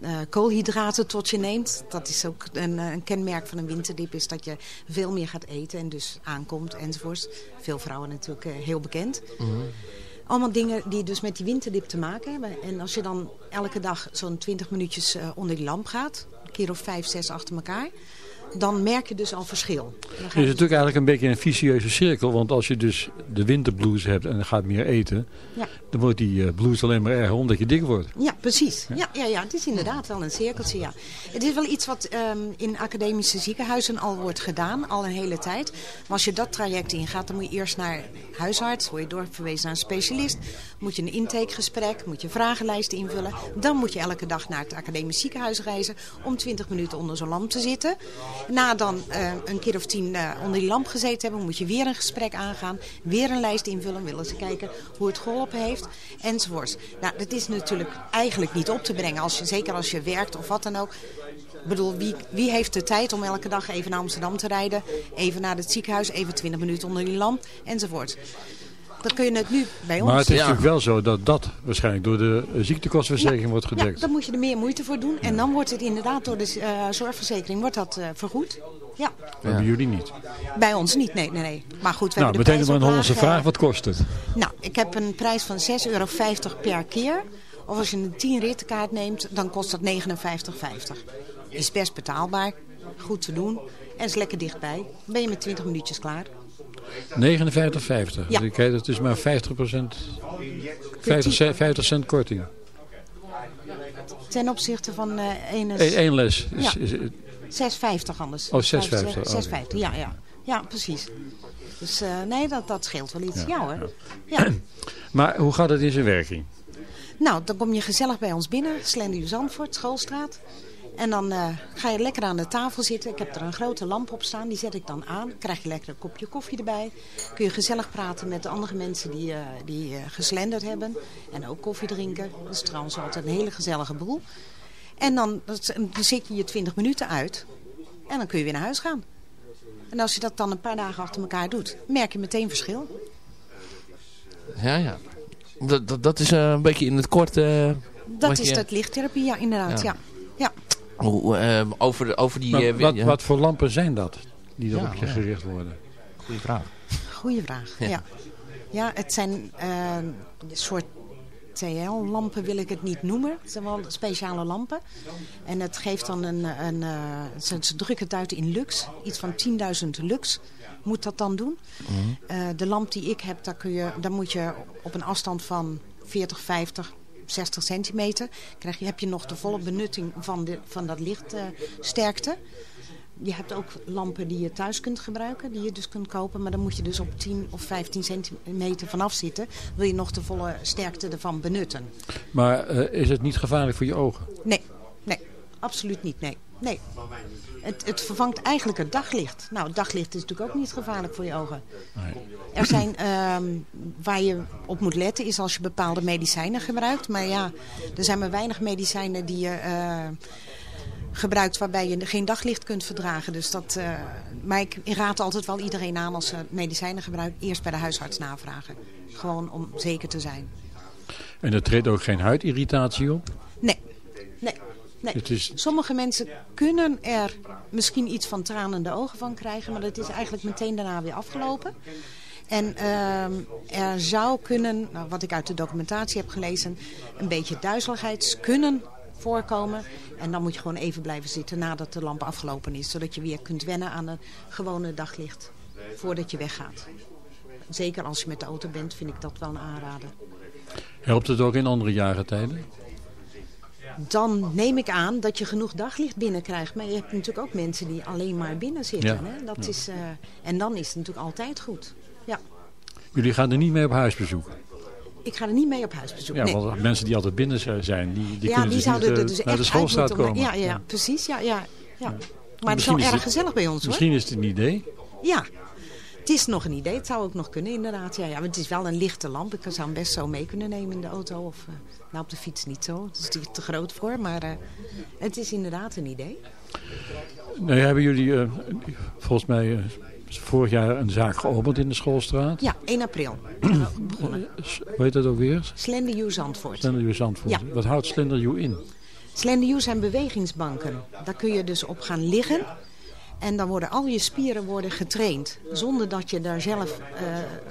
G: eh, koolhydraten tot je neemt. Dat is ook een, een kenmerk van een winterdiep, is dat je veel meer gaat eten en dus aankomt enzovoorts. Veel vrouwen natuurlijk heel bekend. Allemaal dingen die dus met die winterdip te maken hebben. En als je dan elke dag zo'n 20 minuutjes eh, onder die lamp gaat, een keer of vijf, zes achter elkaar, dan merk je dus al verschil.
E: Het is natuurlijk eigenlijk een beetje een vicieuze cirkel. Want als je dus de winterblues hebt en gaat meer eten...
G: Ja.
E: dan wordt die eh, blues alleen maar erger omdat je dik wordt.
G: Ja, precies. Ja, ja, ja, het is inderdaad wel een cirkeltje, ja. Het is wel iets wat ehm, in academische ziekenhuizen al wordt gedaan, al een hele tijd. Maar als je dat traject ingaat, dan moet je eerst naar huisarts, word je doorverwezen naar een specialist. Moet je een intakegesprek, moet je een vragenlijst invullen. Dan moet je elke dag naar het academisch ziekenhuis reizen om 20 minuten onder zo'n lamp te zitten. Na dan eh, een keer of tien eh, onder die lamp gezeten hebben, moet je weer een gesprek aangaan. Weer een lijst invullen, willen ze kijken hoe het geholpen heeft, enzovoorts. Nou, dat is natuurlijk eigenlijk niet op te brengen, als je, zeker als je werkt of wat dan ook. Ik bedoel, wie, wie heeft de tijd om elke dag even naar Amsterdam te rijden, even naar het ziekenhuis, even 20 minuten onder die lamp, enzovoort. Dat kun je net nu bij ons.
E: Maar het is natuurlijk wel zo dat dat waarschijnlijk door de eh, ziektekostenverzekering wordt
G: Ja,
E: gedekt.
G: dan moet je er meer moeite voor doen. En dan wordt het inderdaad door de eh, zorgverzekering wordt dat, eh, vergoed. Ja,
E: Dat hebben jullie niet.
G: bij ons niet. Nee, nee, nee. Maar goed, we
E: Nou,
G: hebben de
E: meteen maar een Hollandse vraag. Wat kost het?
G: Nou, ik heb een prijs van 6,50 euro per keer. Of als je een 10 rittenkaart neemt, dan kost dat 59,50. Is best betaalbaar. Goed te doen. En is lekker dichtbij. Dan ben je met 20 minuutjes klaar.
E: 59,50.
G: Ja.
E: Kijk, dat is maar 50 50, cent- 50 cent korting.
G: Ten opzichte van eh ene...
E: Eén één les. Is,
G: Ja.
E: is,
G: 6,50 anders.
E: Oh, 6,50,
G: 6,50, ja, ja. Ja, precies. Dus eh, nee, dat, dat scheelt wel iets. Ja, hoor. Ja.
E: maar hoe gaat het in zijn werking?
G: Nou, dan kom je gezellig bij ons binnen. Slendio Zandvoort, Schoolstraat. En dan eh, ga je lekker aan de tafel zitten. Ik heb er een grote lamp op staan, die zet ik dan aan. Krijg je lekker een kopje koffie erbij. Kun je gezellig praten met de andere mensen die, eh, die eh, geslenderd hebben. En ook koffie drinken. Dat is trouwens altijd een hele gezellige boel. En dan, dat- dan zit je je 20 minuten uit. En dan kun je weer naar huis gaan. En als je dat dan een paar dagen achter elkaar doet, merk je meteen verschil.
D: Ja, ja. Dat, dat, dat is een beetje in het kort...
G: Dat is
D: je-
G: dat lichttherapie, ja, inderdaad.
D: Ja.
G: Ja. Ja.
D: Hoe, eh, over, over die...
E: Maar
D: eh,
E: wat, wat voor lampen zijn dat die er
D: Ja,
E: op je gericht worden?
D: Goeie vraag.
G: Goeie vraag.
D: Ja.
G: Ja, ja. het zijn eh, een soort TL-lampen wil ik het niet noemen. Het zijn wel speciale lampen. En het geeft dan een... een eh, ze, ze drukken het uit in lux. Iets van 10.000 lux moet dat dan doen. Eh, de lamp die ik heb, daar, kun je, daar moet je op een afstand van 40, 50, 60 centimeter... Krijg je, heb je nog de volle benutting van, de, van dat lichtsterkte. je hebt ook lampen die je thuis kunt gebruiken, die je dus kunt kopen. Maar dan moet je dus op 10 of 15 centimeter vanaf zitten. Wil je nog de volle sterkte ervan benutten.
E: Maar eh, is het niet gevaarlijk voor je ogen?
G: Nee, nee, absoluut niet, nee. nee. Het, het vervangt eigenlijk het daglicht. Nou, het daglicht is natuurlijk ook niet gevaarlijk voor je ogen. Er zijn, ehm, waar je op moet letten, is als je bepaalde medicijnen gebruikt. Maar ja, er zijn maar weinig medicijnen die je eh, gebruikt waarbij je geen daglicht kunt verdragen. Dus dat, eh, maar ik raad altijd wel iedereen aan als ze medicijnen gebruiken, eerst bij de huisarts navragen. Gewoon om zeker te zijn.
E: En er treedt ook geen huidirritatie op?
G: Nee.
E: Het is-
G: Sommige mensen kunnen er misschien iets van tranende ogen van krijgen, maar dat is eigenlijk meteen daarna weer afgelopen. En ehm, er zou kunnen, nou, wat ik uit de documentatie heb gelezen, een beetje duizeligheid kunnen voorkomen. En dan moet je gewoon even blijven zitten nadat de lamp afgelopen is, zodat je weer kunt wennen aan een gewone daglicht voordat je weggaat. Zeker als je met de auto bent, vind ik dat wel een aanrader.
E: Helpt het ook in andere jaargetijden?
G: Dan neem ik aan dat je genoeg daglicht binnenkrijgt. Maar je hebt natuurlijk ook mensen die alleen maar binnen zitten.
E: Ja.
G: Hè? Dat
E: Ja.
G: is, eh, en dan is het natuurlijk altijd goed. Ja.
E: Jullie gaan er niet mee op huisbezoek?
G: Ik ga er niet mee op huisbezoek.
E: Ja,
G: nee.
E: want mensen die altijd binnen zijn, die, die
G: ja,
E: kunnen
G: die
E: dus
G: zouden
E: niet
G: er
E: eh,
G: dus
E: naar de schoolstraat komen.
G: Ja, ja, ja, precies. Ja, ja, ja. Maar het is
E: Misschien
G: wel erg
E: het-
G: gezellig bij ons hoor.
E: Misschien is het een idee.
G: Ja, het is nog een idee. Het zou ook nog kunnen inderdaad. Ja, ja. Het is wel een lichte lamp. Ik zou hem best zo mee kunnen nemen in de auto. Of eh, nou, op de fiets niet zo. Het is te groot voor. Maar eh, het is inderdaad een idee.
E: Nou, hebben jullie eh, volgens mij vorig jaar een zaak geopend in de schoolstraat?
G: Ja, 1 april. begonnen.
E: Hoe heet dat ook weer?
G: Slender U Zandvoort.
E: Slender U Zandvoort.
G: Ja.
E: Wat houdt Slender U in?
G: Slender U zijn bewegingsbanken. Daar kun je dus op gaan liggen. En dan worden al je spieren worden getraind. Zonder dat je daar zelf eh,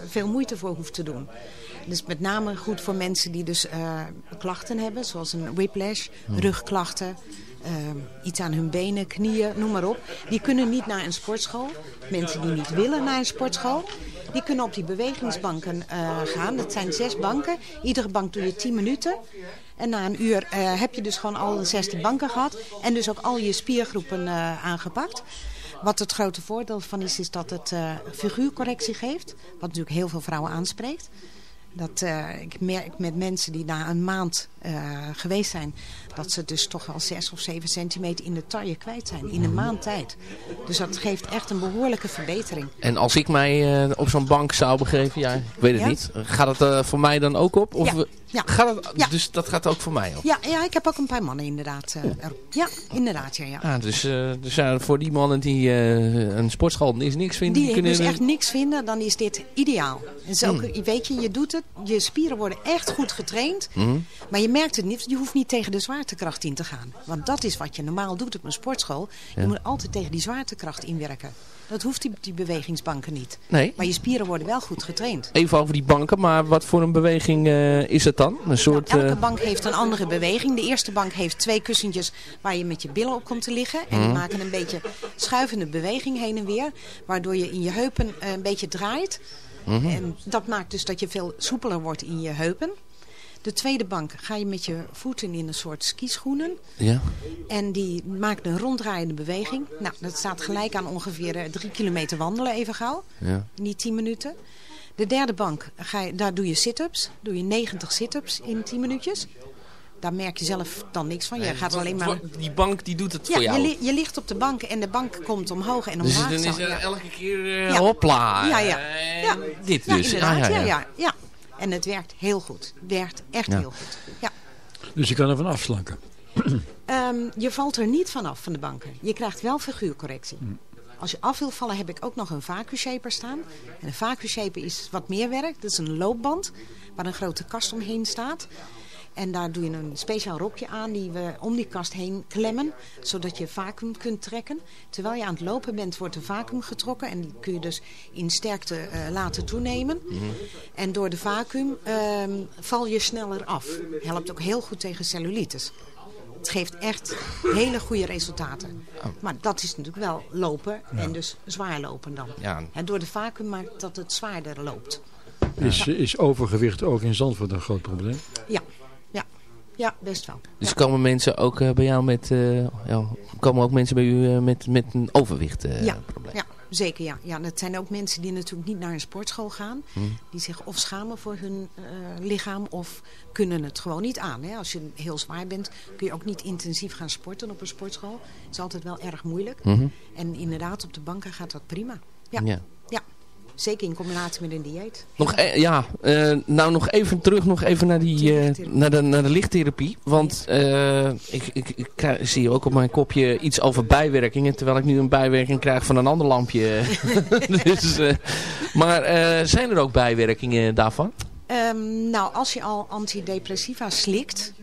G: veel moeite voor hoeft te doen. Dus met name goed voor mensen die dus eh, klachten hebben. Zoals een whiplash, rugklachten. eh, iets aan hun benen, knieën, noem maar op. Die kunnen niet naar een sportschool. Mensen die niet willen naar een sportschool. Die kunnen op die bewegingsbanken gaan. Dat zijn zes banken. Iedere bank doe je 10 minuten. En na een uur heb je dus gewoon al de 16 banken gehad. En dus ook al je spiergroepen aangepakt. Wat het grote voordeel van is, is dat het eh, figuurcorrectie geeft. Wat natuurlijk heel veel vrouwen aanspreekt. Dat, eh, ik merk met mensen die na een maand eh, geweest zijn... dat ze dus toch wel 6 of 7 centimeter in de taille kwijt zijn. In een maand tijd. Dus dat geeft echt een behoorlijke verbetering.
D: En als ik mij op zo'n bank zou begeven, ja, ik weet het
G: Ja?
D: niet. Gaat het voor mij dan ook op? Of
G: Ja, ja.
D: Gaat het,
G: Ja.
D: Dus dat gaat ook voor mij op?
G: Ja, ja, ik heb ook een paar mannen inderdaad eh, erop. Ja, inderdaad, ja. ja.
D: Ah, dus dus voor die mannen die eh, een sportschool is niks vinden,
G: Die
D: kunnen
G: dus echt niks vinden, dan is dit ideaal. En zo,
D: Hmm.
G: weet je, je doet het, je spieren worden echt goed getraind.
D: Mhm.
G: Maar je merkt het niet, je hoeft niet tegen de zwaartekracht in te gaan. Want dat is wat je normaal doet op een sportschool. Je
D: Ja.
G: moet altijd tegen die zwaartekracht inwerken. Dat hoeft die, die bewegingsbanken niet.
D: Nee.
G: Maar je spieren worden wel goed getraind.
D: Even over die banken, maar wat voor een beweging eh, is het dan? Een soort...
G: Nou, elke
D: eh,
G: bank heeft een andere beweging. De eerste bank heeft twee kussentjes waar je met je billen op komt te liggen. En die
D: Mhm.
G: maken een beetje schuivende beweging heen en weer. Waardoor je in je heupen eh, een beetje draait.
D: Mhm.
G: En dat maakt dus dat je veel soepeler wordt in je heupen. De tweede bank ga je met je voeten in een soort skischoenen.
D: ja.
G: En die maakt een ronddraaiende beweging. Nou, dat staat gelijk aan ongeveer eh, drie kilometer wandelen even gauw.
D: Ja.
G: Niet 10 minuten. De derde bank, ga je, daar doe je sit-ups. Doe je 90 sit-ups in 10 minuutjes. Daar merk je zelf dan niks van. Je
D: Nee,
G: gaat alleen maar...
D: Die bank die doet het
G: Ja,
D: voor jou.
G: je, li- je ligt op de bank en de bank komt omhoog en
D: dus
G: omlaag.
D: dan is er
G: ja.
D: elke keer eh,
G: Ja.
D: hopla.
G: Ja, ja. Ja.
D: Dit
G: Ja,
D: dus. Ah,
G: ja, ja, ja. En het werkt heel goed. Het werkt echt
D: Ja.
G: heel goed. Ja.
E: Dus je kan ervan afslanken.
G: Ehm, je valt er niet vanaf van de banken. Je krijgt wel figuurcorrectie. Als je af wil vallen heb ik ook nog een vacuumshaper staan. En een vacuumshaper is wat meer werk. Dat is een loopband waar een grote kast omheen staat. En daar doe je een speciaal rokje aan die we om die kast heen klemmen. Zodat je vacuüm kunt trekken. Terwijl je aan het lopen bent wordt de vacuüm getrokken. En die kun je dus in sterkte eh, laten toenemen. En door de vacuüm ehm, val je sneller af. Helpt ook heel goed tegen cellulitis. Het geeft echt hele goede resultaten. Maar dat is natuurlijk wel lopen en dus zwaar lopen dan.
D: Ja.
G: En door de vacuüm maakt dat het zwaarder loopt.
E: Is, is overgewicht ook in Zandvoort een groot probleem?
G: Ja, ja, best wel.
D: Dus komen mensen ook eh, bij jou met, eh, ja, komen ook mensen bij u eh, met, met een overwicht eh,
G: ja,
D: probleem?
G: ja, zeker ja. ja. Dat zijn ook mensen die natuurlijk niet naar een sportschool gaan.
D: Hmm.
G: Die zich of schamen voor hun lichaam of kunnen het gewoon niet aan. Hè. Als je heel zwaar bent kun je ook niet intensief gaan sporten op een sportschool. Het is altijd wel erg moeilijk.
D: Mhm.
G: En inderdaad op de banken gaat dat prima. Ja,
D: Ja.
G: Zeker in combinatie met een dieet.
D: Nog, e- ja, eh, nou nog even terug nog even naar, die, eh, naar, de, naar de lichttherapie. Want eh, ik, ik, zie ook op mijn kopje iets over bijwerkingen. Terwijl ik nu een bijwerking krijg van een ander lampje. dus, maar zijn er ook bijwerkingen daarvan?
G: Ehm, nou, als je al antidepressiva slikt,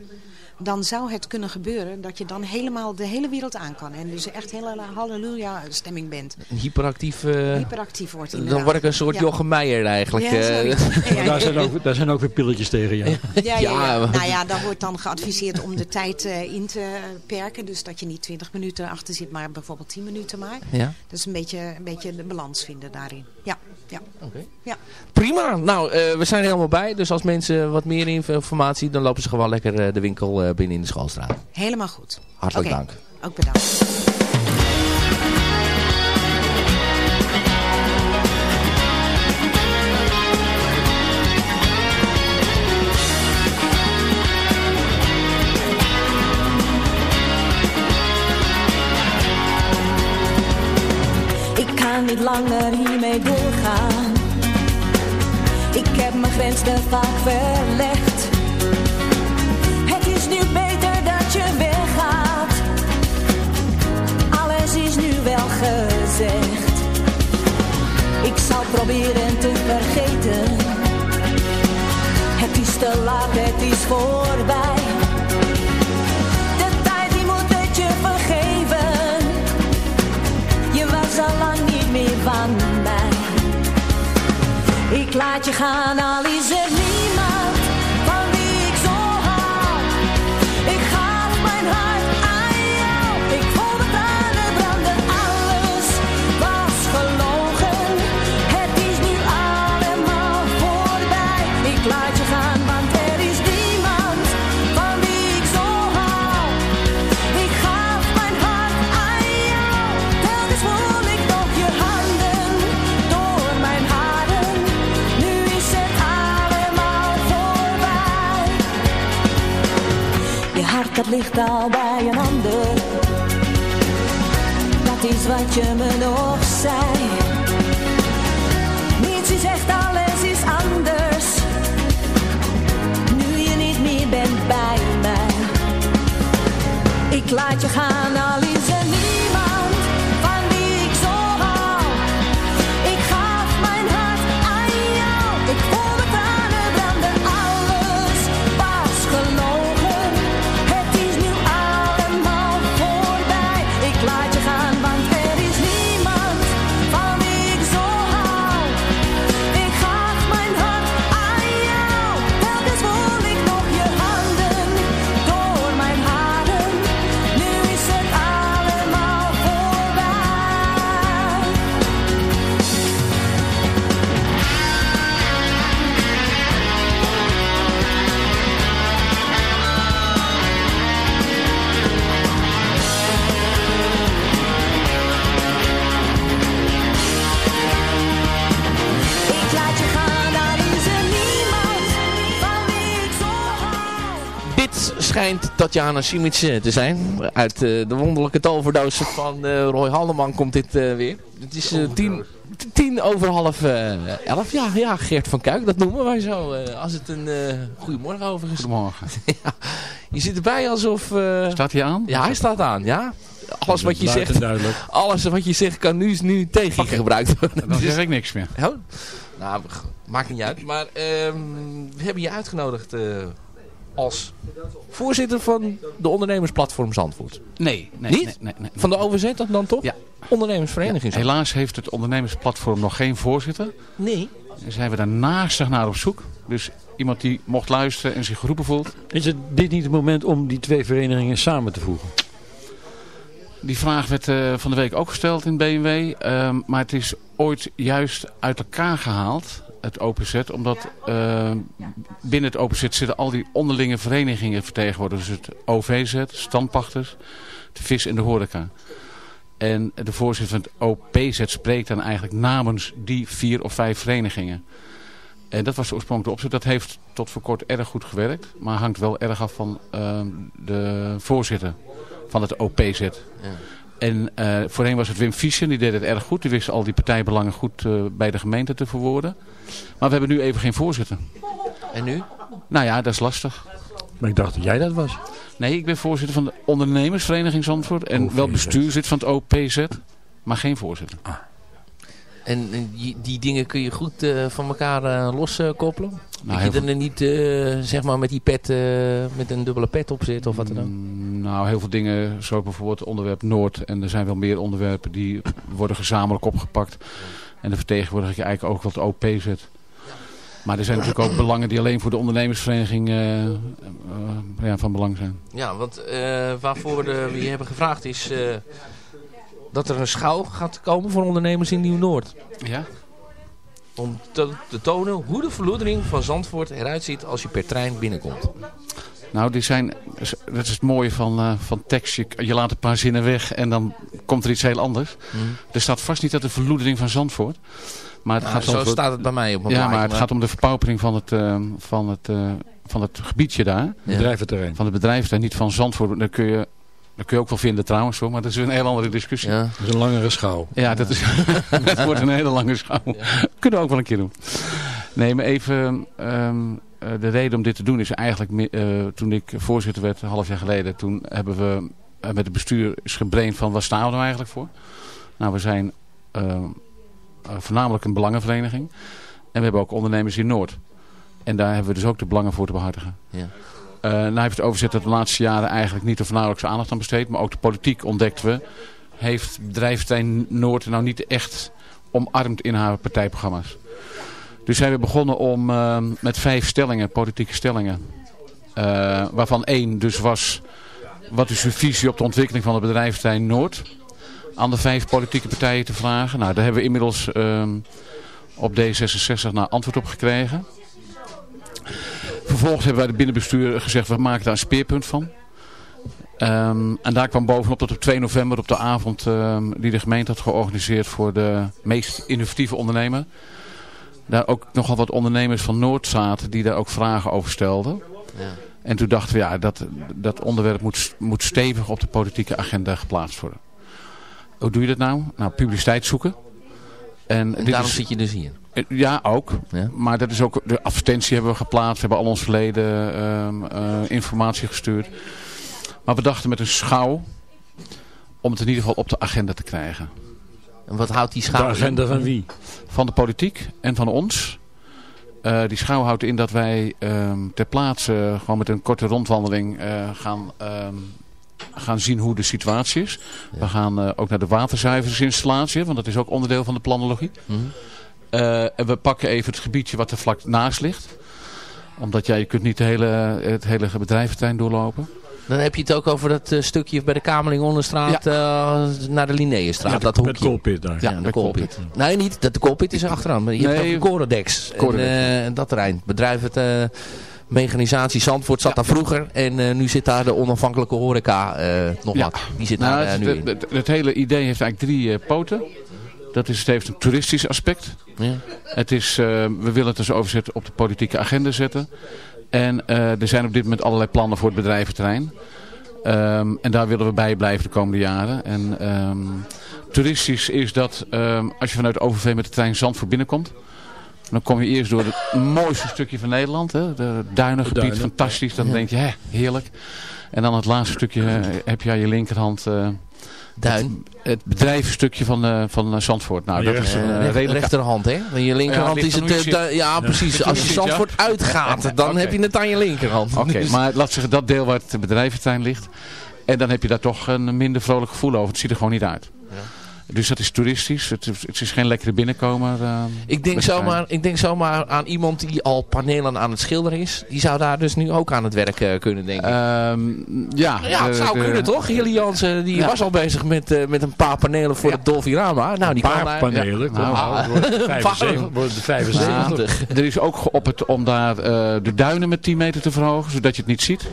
G: dan zou het kunnen gebeuren dat je dan helemaal de hele wereld aan kan. En dus echt hele halleluja stemming bent.
D: Een hyperactief... eh,
G: Hyperactief wordt inderdaad.
D: dan word ik een soort
G: Ja.
D: Jochem Meijer eigenlijk.
G: Ja,
D: eh.
G: Ja,
E: daar, zijn ook, daar zijn ook weer pilletjes tegen, ja.
G: Ja, ja, ja.
D: Ja, maar-
G: Nou ja, dan wordt dan geadviseerd om de tijd eh, in te perken. Dus dat je niet 20 minuten achter zit, maar bijvoorbeeld 10 minuten maar.
D: Ja.
G: Dat is een beetje, een beetje de balans vinden daarin. Ja, ja. ja.
D: Prima. Nou, eh, we zijn er helemaal bij. Dus als mensen wat meer informatie, dan lopen ze gewoon lekker de winkel binnen in de Schoolstraat.
G: Helemaal goed.
D: Hartelijk dank.
G: Ook bedankt.
H: Ik kan niet langer hiermee doorgaan. Ik heb mijn grens te vaak verlegd. Proberen te vergeten. Het is te laat, het is voorbij. De tijd die moet het je vergeven. Je was al lang niet meer van mij. Ik laat je gaan, al is niemand dat ligt al bij een ander. Dat is wat je me nog zei. Niets is echt, alles is anders. Nu je niet meer bent bij mij. Ik laat je gaan,
D: schijnt Tatjana Simic eh, te zijn. Uit eh, de wonderlijke toverdoos van eh, Roy Haldeman komt dit weer. Het is tien, tien over half eh, elf. Ja, ja, Geert van Kuik, dat noemen wij zo. eh, als het een uh, goedemorgen overigens.
I: Goedemorgen.
D: ja, je zit erbij alsof... eh,
I: Staat hij aan?
D: Ja, hij staat aan, ja. alles wat je zegt,
E: duidelijk.
D: alles wat je zegt kan nu, nu tegen je gebruikt worden.
I: Dan
D: Dus-
I: zeg ik niks meer.
D: Oh? Nou, maakt niet uit. Maar ehm, we hebben je uitgenodigd eh, als voorzitter van de ondernemersplatform Zandvoort.
I: Nee, nee,
D: Niet?
I: nee, nee, nee.
D: Van de OVZ dan, dan toch?
I: Ja.
D: Ondernemersvereniging.
I: Helaas heeft het ondernemersplatform nog geen voorzitter.
D: Nee.
I: En zijn we daar naastig naar op zoek. Dus iemand die mocht luisteren en zich geroepen voelt.
E: Is het dit niet het moment om die twee verenigingen samen te voegen?
I: Die vraag werd eh, van de week ook gesteld in BMW. ehm, maar het is ooit juist uit elkaar gehaald, het OPZ. Omdat eh, binnen het OPZ zitten al die onderlinge verenigingen vertegenwoordigd. Dus het OVZ, standpachters, de vis en de horeca. En de voorzitter van het OPZ spreekt dan eigenlijk namens die vier of vijf verenigingen. En dat was de oorspronkelijke opzet. Dat heeft tot voor kort erg goed gewerkt. Maar hangt wel erg af van ehm, de voorzitter van het OPZ. En eh, voorheen was het Wim Fiesen, die deed het erg goed. Die wist al die partijbelangen goed eh, bij de gemeente te verwoorden. Maar we hebben nu even geen voorzitter.
D: En nu?
I: Nou ja, dat is lastig.
E: Maar ik dacht dat jij dat was.
I: Nee, ik ben voorzitter van de ondernemersvereniging Zandvoort. En wel bestuurslid van het OPZ, maar geen voorzitter.
D: En die, die dingen kun je goed eh, van elkaar eh, loskoppelen?
I: Nou,
D: dat je er niet eh, zeg maar met die pet, met een dubbele pet op zit of wat dan ook?
I: Nou, heel veel dingen, zoals bijvoorbeeld het onderwerp Noord. En er zijn wel meer onderwerpen die worden gezamenlijk opgepakt. En dan vertegenwoordig ik eigenlijk ook wat het OPZ. Maar er zijn natuurlijk ook belangen die alleen voor de ondernemersvereniging ja, van belang zijn.
D: Ja, want waarvoor we je hebben gevraagd is dat er een schouw gaat komen voor ondernemers in Nieuw-Noord.
I: Ja?
D: Om te, te tonen hoe de verloedering van Zandvoort eruit ziet als je per trein binnenkomt.
I: Nou, die zijn, dat is het mooie van, eh, van tekst. Je, je laat een paar zinnen weg en dan komt er iets heel anders. Er staat vast niet dat de verloedering van Zandvoort. Maar het
D: Nou,
I: gaat
D: zo
I: Zandvoort-
D: staat het bij mij op mijn
I: Ja,
D: blaadje,
I: maar het
D: maar-
I: gaat om de verpaupering van het, eh, van het, eh, van het gebiedje daar.
E: Bedrijventerrein.
I: Van het bedrijventerrein, niet van Zandvoort. Daar kun je, dat kun je ook wel vinden trouwens hoor, maar dat is een heel andere discussie.
D: Ja.
E: Dat is een langere schouw.
I: Ja, dat, is, dat wordt een hele lange schouw. Kunnen we ook wel een keer doen. Nee, maar even... ehm, eh, de reden om dit te doen is eigenlijk... eh, toen ik voorzitter werd, een half jaar geleden... toen hebben we eh, met het bestuur is gebraind van... waar staan we nou eigenlijk voor? Nou, we zijn ehm, eh, voornamelijk een belangenvereniging. En we hebben ook ondernemers in Noord. En daar hebben we dus ook de belangen voor te behartigen.
D: Ja.
I: Eh nou heeft het overzet dat de laatste jaren eigenlijk niet of nauwelijks aandacht aan besteed. Maar ook de politiek ontdekten we. Heeft bedrijfsterrein Noord nou niet echt omarmd in haar partijprogramma's. Dus zijn we begonnen om eh, met vijf stellingen, politieke stellingen. eh, waarvan één dus was, wat is uw visie op de ontwikkeling van het bedrijfsterrein Noord? Aan de vijf politieke partijen te vragen. Nou, daar hebben we inmiddels ehm, op D66 naar antwoord op gekregen. Vervolgens hebben wij de binnenbestuur gezegd, we maken daar een speerpunt van. Ehm, en daar kwam bovenop dat op 2 november op de avond ehm, die de gemeente had georganiseerd voor de meest innovatieve ondernemer. Daar ook nogal wat ondernemers van Noord zaten die daar ook vragen over stelden.
D: Ja.
I: En toen dachten we, ja, dat, dat onderwerp moet, moet stevig op de politieke agenda geplaatst worden. Hoe doe je dat nou? Nou, publiciteit zoeken. En,
D: En daarom
I: is-
D: zit je dus hier.
I: Eh, Ja, ook.
D: Ja.
I: Maar dat is ook, de advertentie hebben we geplaatst. We hebben al ons verleden ehm, eh, informatie gestuurd. Maar we dachten met een schouw om het in ieder geval op de agenda te krijgen.
D: En wat houdt die schouw
E: De agenda
D: in?
E: van wie?
I: Van de politiek en van ons. Eh, die schouw houdt in dat wij ehm, ter plaatse gewoon met een korte rondwandeling eh, gaan, ehm, gaan zien hoe de situatie is. We gaan eh, ook naar de waterzuiveringsinstallatie, want dat is ook onderdeel van de planologie. Eh, en we pakken even het gebiedje wat er vlak naast ligt. Omdat ja, je kunt niet de hele, het hele bedrijventerrein doorlopen.
D: Dan heb je het ook over dat eh, stukje bij de Kamerling Onderstraat eh, naar de Linnaeusstraat.
E: Ja,
D: dat
E: met
D: hoekje.
E: koolpit daar.
D: Ja,
I: Ja,
D: de koolpit. Nee, niet. Dat de koolpit is er achteraan. Maar je hebt
I: Nee,
D: ook een Corendex. En, eh, dat terrein. Bedrijf het... eh, Mechanisatie Zandvoort zat daar vroeger en eh, nu zit daar de onafhankelijke horeca eh, nog
I: Ja.
D: wat. Die zit
I: Nou,
D: daar eh,
I: het,
D: nu in.
I: het, het- hele idee heeft eigenlijk drie eh, poten. Dat is, het heeft een toeristisch aspect.
D: Ja.
I: Het is, eh, we willen het dus overzetten op de politieke agenda zetten. En eh, er zijn op dit moment allerlei plannen voor het bedrijventerrein. Ehm, en daar willen we bij blijven de komende jaren. En ehm, toeristisch is dat ehm, als je vanuit Overveen met de trein Zandvoort binnenkomt. Dan kom je eerst door het mooiste stukje van Nederland. Hè, de duinengebied,
E: duinen.
I: fantastisch. Dan denk je, hè, heerlijk. En dan het laatste stukje eh, heb je aan je linkerhand eh,
D: Duin.
I: Het, het bedrijvenstukje van, eh, van eh, Zandvoort. Nou, dat is een eh, redelijk...
D: rechterhand, hè? Want je linkerhand
I: Ja,
D: is het... ja, precies. Als je. Zandvoort uitgaat, dan heb je het aan je linkerhand.
I: Oké,
D: Dus-
I: maar laat zeggen dat deel waar het bedrijventerrein ligt. En dan heb je daar toch een minder vrolijk gevoel over. Het ziet er gewoon niet uit. Dus dat is toeristisch. Het, is- het is geen lekkere binnenkomer. eh,
D: Ik denk, zomaar, ik denk zomaar aan iemand die al panelen aan het schilderen is. Die zou daar dus nu ook aan het werk eh, kunnen denken.
I: Ehm, ja,
D: ja, het
I: de-
D: zou
I: de-
D: kunnen toch? Hilly Jansen die
I: Ja.
D: was al bezig met, eh, met een paar panelen voor het Dolfirama. Nou, die
E: Een paar panelen,
D: Ja.
E: kom
D: Ah.
E: nou, het wordt 75,
D: Paar-
E: wordt het 75.
I: Nou, er is ook geopperd om daar eh, de duinen met 10 meter te verhogen, zodat je het niet ziet.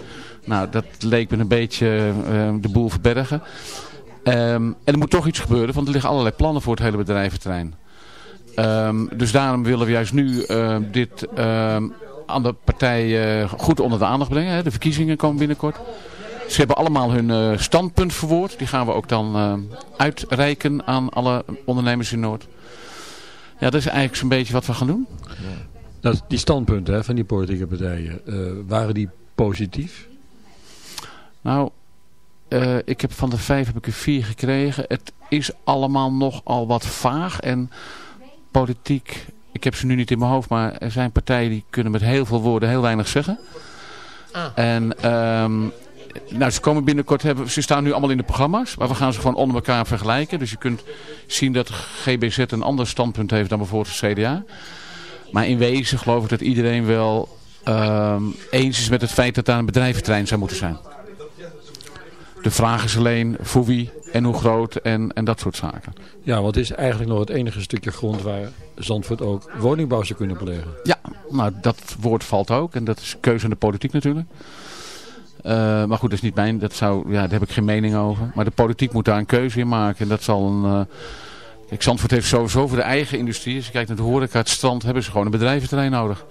I: Nou, dat leek me een beetje eh, de boel verbergen. Ehm, en er moet toch iets gebeuren, want er liggen allerlei plannen voor het hele bedrijventerrein. Ehm, dus daarom willen we juist nu eh, dit ehm, aan de partij eh, goed onder de aandacht brengen. Hè. De verkiezingen komen binnenkort. Ze hebben allemaal hun eh, standpunt verwoord. Die gaan we ook dan uitreiken aan alle ondernemers in Noord. Ja, dat is eigenlijk zo'n beetje wat we gaan doen.
E: Die standpunten hè, van die politieke partijen, waren die positief?
I: Nou, eh, ik heb van de vijf heb ik er vier gekregen. Het is allemaal nogal wat vaag en politiek. Ik heb ze nu niet in mijn hoofd, maar er zijn partijen die kunnen met heel veel woorden heel weinig zeggen.
D: Ah.
I: En ehm, nou, ze komen binnenkort hebben, ze staan nu allemaal in de programma's, maar we gaan ze gewoon onder elkaar vergelijken. Dus je kunt zien dat GBZ een ander standpunt heeft dan bijvoorbeeld het CDA. Maar in wezen geloof ik dat iedereen wel ehm, eens is met het feit dat daar een bedrijventrein zou moeten zijn. De vraag is alleen voor wie en hoe groot en, en dat soort zaken.
E: Ja, want het is eigenlijk nog het enige stukje grond waar Zandvoort ook woningbouw zou kunnen beleggen.
I: Ja, nou dat woord valt ook. En dat is keuze aan de politiek natuurlijk. Eh, maar goed, dat is niet mijn, dat zou, ja, daar heb ik geen mening over. Maar de politiek moet daar een keuze in maken. En dat zal een... eh, kijk, Zandvoort heeft sowieso voor de eigen industrie. Als je kijkt naar de horeca, het strand, hebben ze gewoon een bedrijventerrein nodig.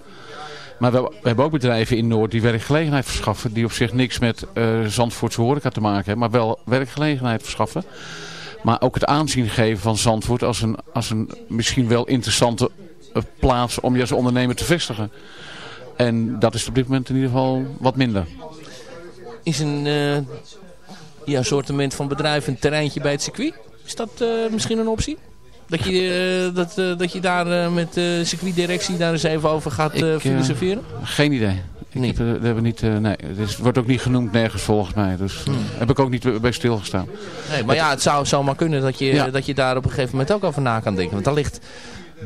I: Maar we, hebben ook bedrijven in Noord die werkgelegenheid verschaffen. Die op zich niks met eh Zandvoortse horeca te maken hebben. Maar wel werkgelegenheid verschaffen. Maar ook het aanzien geven van Zandvoort als een, als een misschien wel interessante eh, plaats om je als ondernemer te vestigen. En dat is op dit moment in ieder geval wat minder.
D: Is een eh ja, assortiment van bedrijf een terreintje bij het circuit? Is dat misschien een optie? Dat je, eh, dat, eh, dat je daar eh, met de circuitdirectie daar eens even over gaat
I: Ik,
D: filosoferen?
I: Geen idee. Ik
D: Niet?
I: heb, daar hebben we niet, nee, het wordt ook niet genoemd nergens volgens mij. Dus
D: Hmm.
I: heb ik ook niet bij stilgestaan.
D: Nee, maar ja, het zou zomaar kunnen dat je,
I: Ja.
D: dat je daar op een gegeven moment ook over na kan denken. Want daar ligt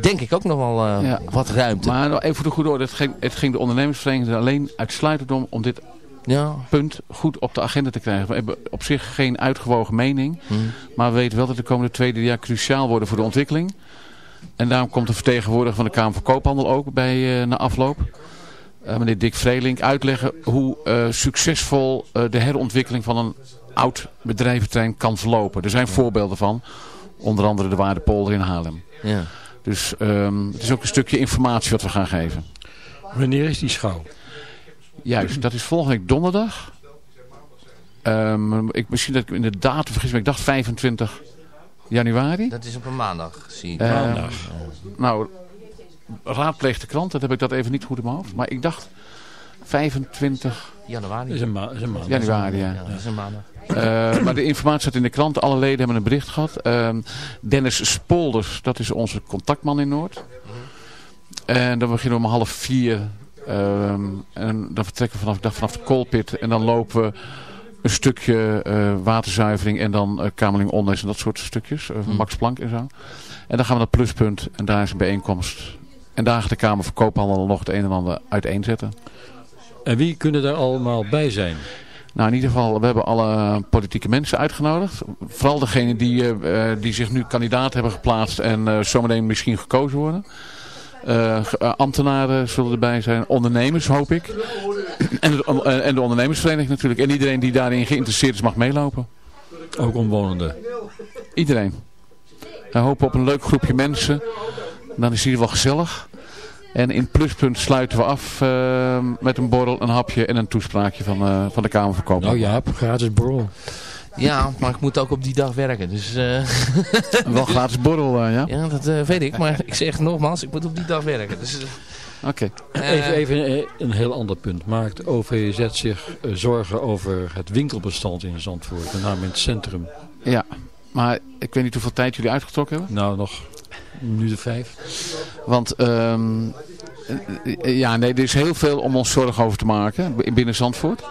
D: denk ik ook nog wel
I: Ja.
D: wat ruimte.
I: Maar nou, even voor de goede orde. Het ging, het ging de ondernemersvereniging er alleen uitsluitend om, om dit
D: ja.
I: punt goed op de agenda te krijgen. We hebben op zich geen uitgewogen mening.
D: Hmm.
I: Maar we weten wel dat de komende twee drie jaar cruciaal worden voor de ontwikkeling. En daarom komt de vertegenwoordiger van de Kamer van Koophandel ook bij eh, na afloop. Eh, meneer Dick Vreelink uitleggen hoe eh, succesvol eh, de herontwikkeling van een oud bedrijventerrein kan verlopen. Er zijn voorbeelden van. Onder andere de Waardepolder in Haarlem.
D: Ja.
I: Dus ehm, het is ook een stukje informatie wat we gaan geven.
E: Wanneer is die schouw?
I: Juist, dat is volgende week donderdag. Ehm, ik, misschien dat ik in de datum vergis, maar ik dacht 25 januari.
D: Dat is op een maandag, zie ik.
I: Eh,
E: Maandag.
I: Nou, raadpleeg de krant, dat heb ik dat even niet goed in mijn hoofd. Maar ik dacht 25
D: Januari.
E: Dat is een, ma is een maand.
I: januari, ja.
D: Ja, dat is een maandag.
I: Eh, maar de informatie staat in de krant. Alle leden hebben een bericht gehad. Ehm, Dennis Spolders, dat is onze contactman in Noord. En dan beginnen we om half vier. Ehm, en dan vertrekken we vanaf, vanaf de koolpit. En dan lopen we een stukje eh, waterzuivering en dan uh, Kamerling Onnes en dat soort stukjes. eh, Max Planck en zo. En dan gaan we naar het pluspunt en daar is een bijeenkomst. En daar gaat de Kamer van Koophandel nog het een en ander uiteenzetten.
E: En wie kunnen daar allemaal bij zijn?
I: Nou, in ieder geval, we hebben alle politieke mensen uitgenodigd. Vooral degenen die, eh, eh, die zich nu kandidaat hebben geplaatst en eh, zometeen misschien gekozen worden. Eh, eh, ambtenaren zullen erbij zijn. Ondernemers, hoop ik. En de, eh, en de ondernemersvereniging natuurlijk. En iedereen die daarin geïnteresseerd is mag meelopen.
E: Ook omwonenden.
I: Iedereen. We hopen op een leuk groepje mensen. Dan is het hier wel gezellig. En in Pluspunt sluiten we af met een borrel, een hapje en een toespraakje van, van de Kamer van Koophandel.
E: Nou ja, gratis borrel.
D: Ja, maar ik moet ook op die dag werken. Dus, eh,
I: Wel gratis borrel, eh, ja?
D: ja, dat eh, weet ik. Maar ik zeg nogmaals, ik moet op die dag werken. Dus,
I: Oké.
E: Even, even een heel ander punt. Maakt OVZ zich zorgen over het winkelbestand in Zandvoort, met name in het centrum?
I: Ja. maar ik weet niet hoeveel tijd jullie uitgetrokken hebben.
E: Nou, nog een minuut of vijf.
I: Want ehm, eh, ja, nee, er is heel veel om ons zorgen over te maken binnen Zandvoort.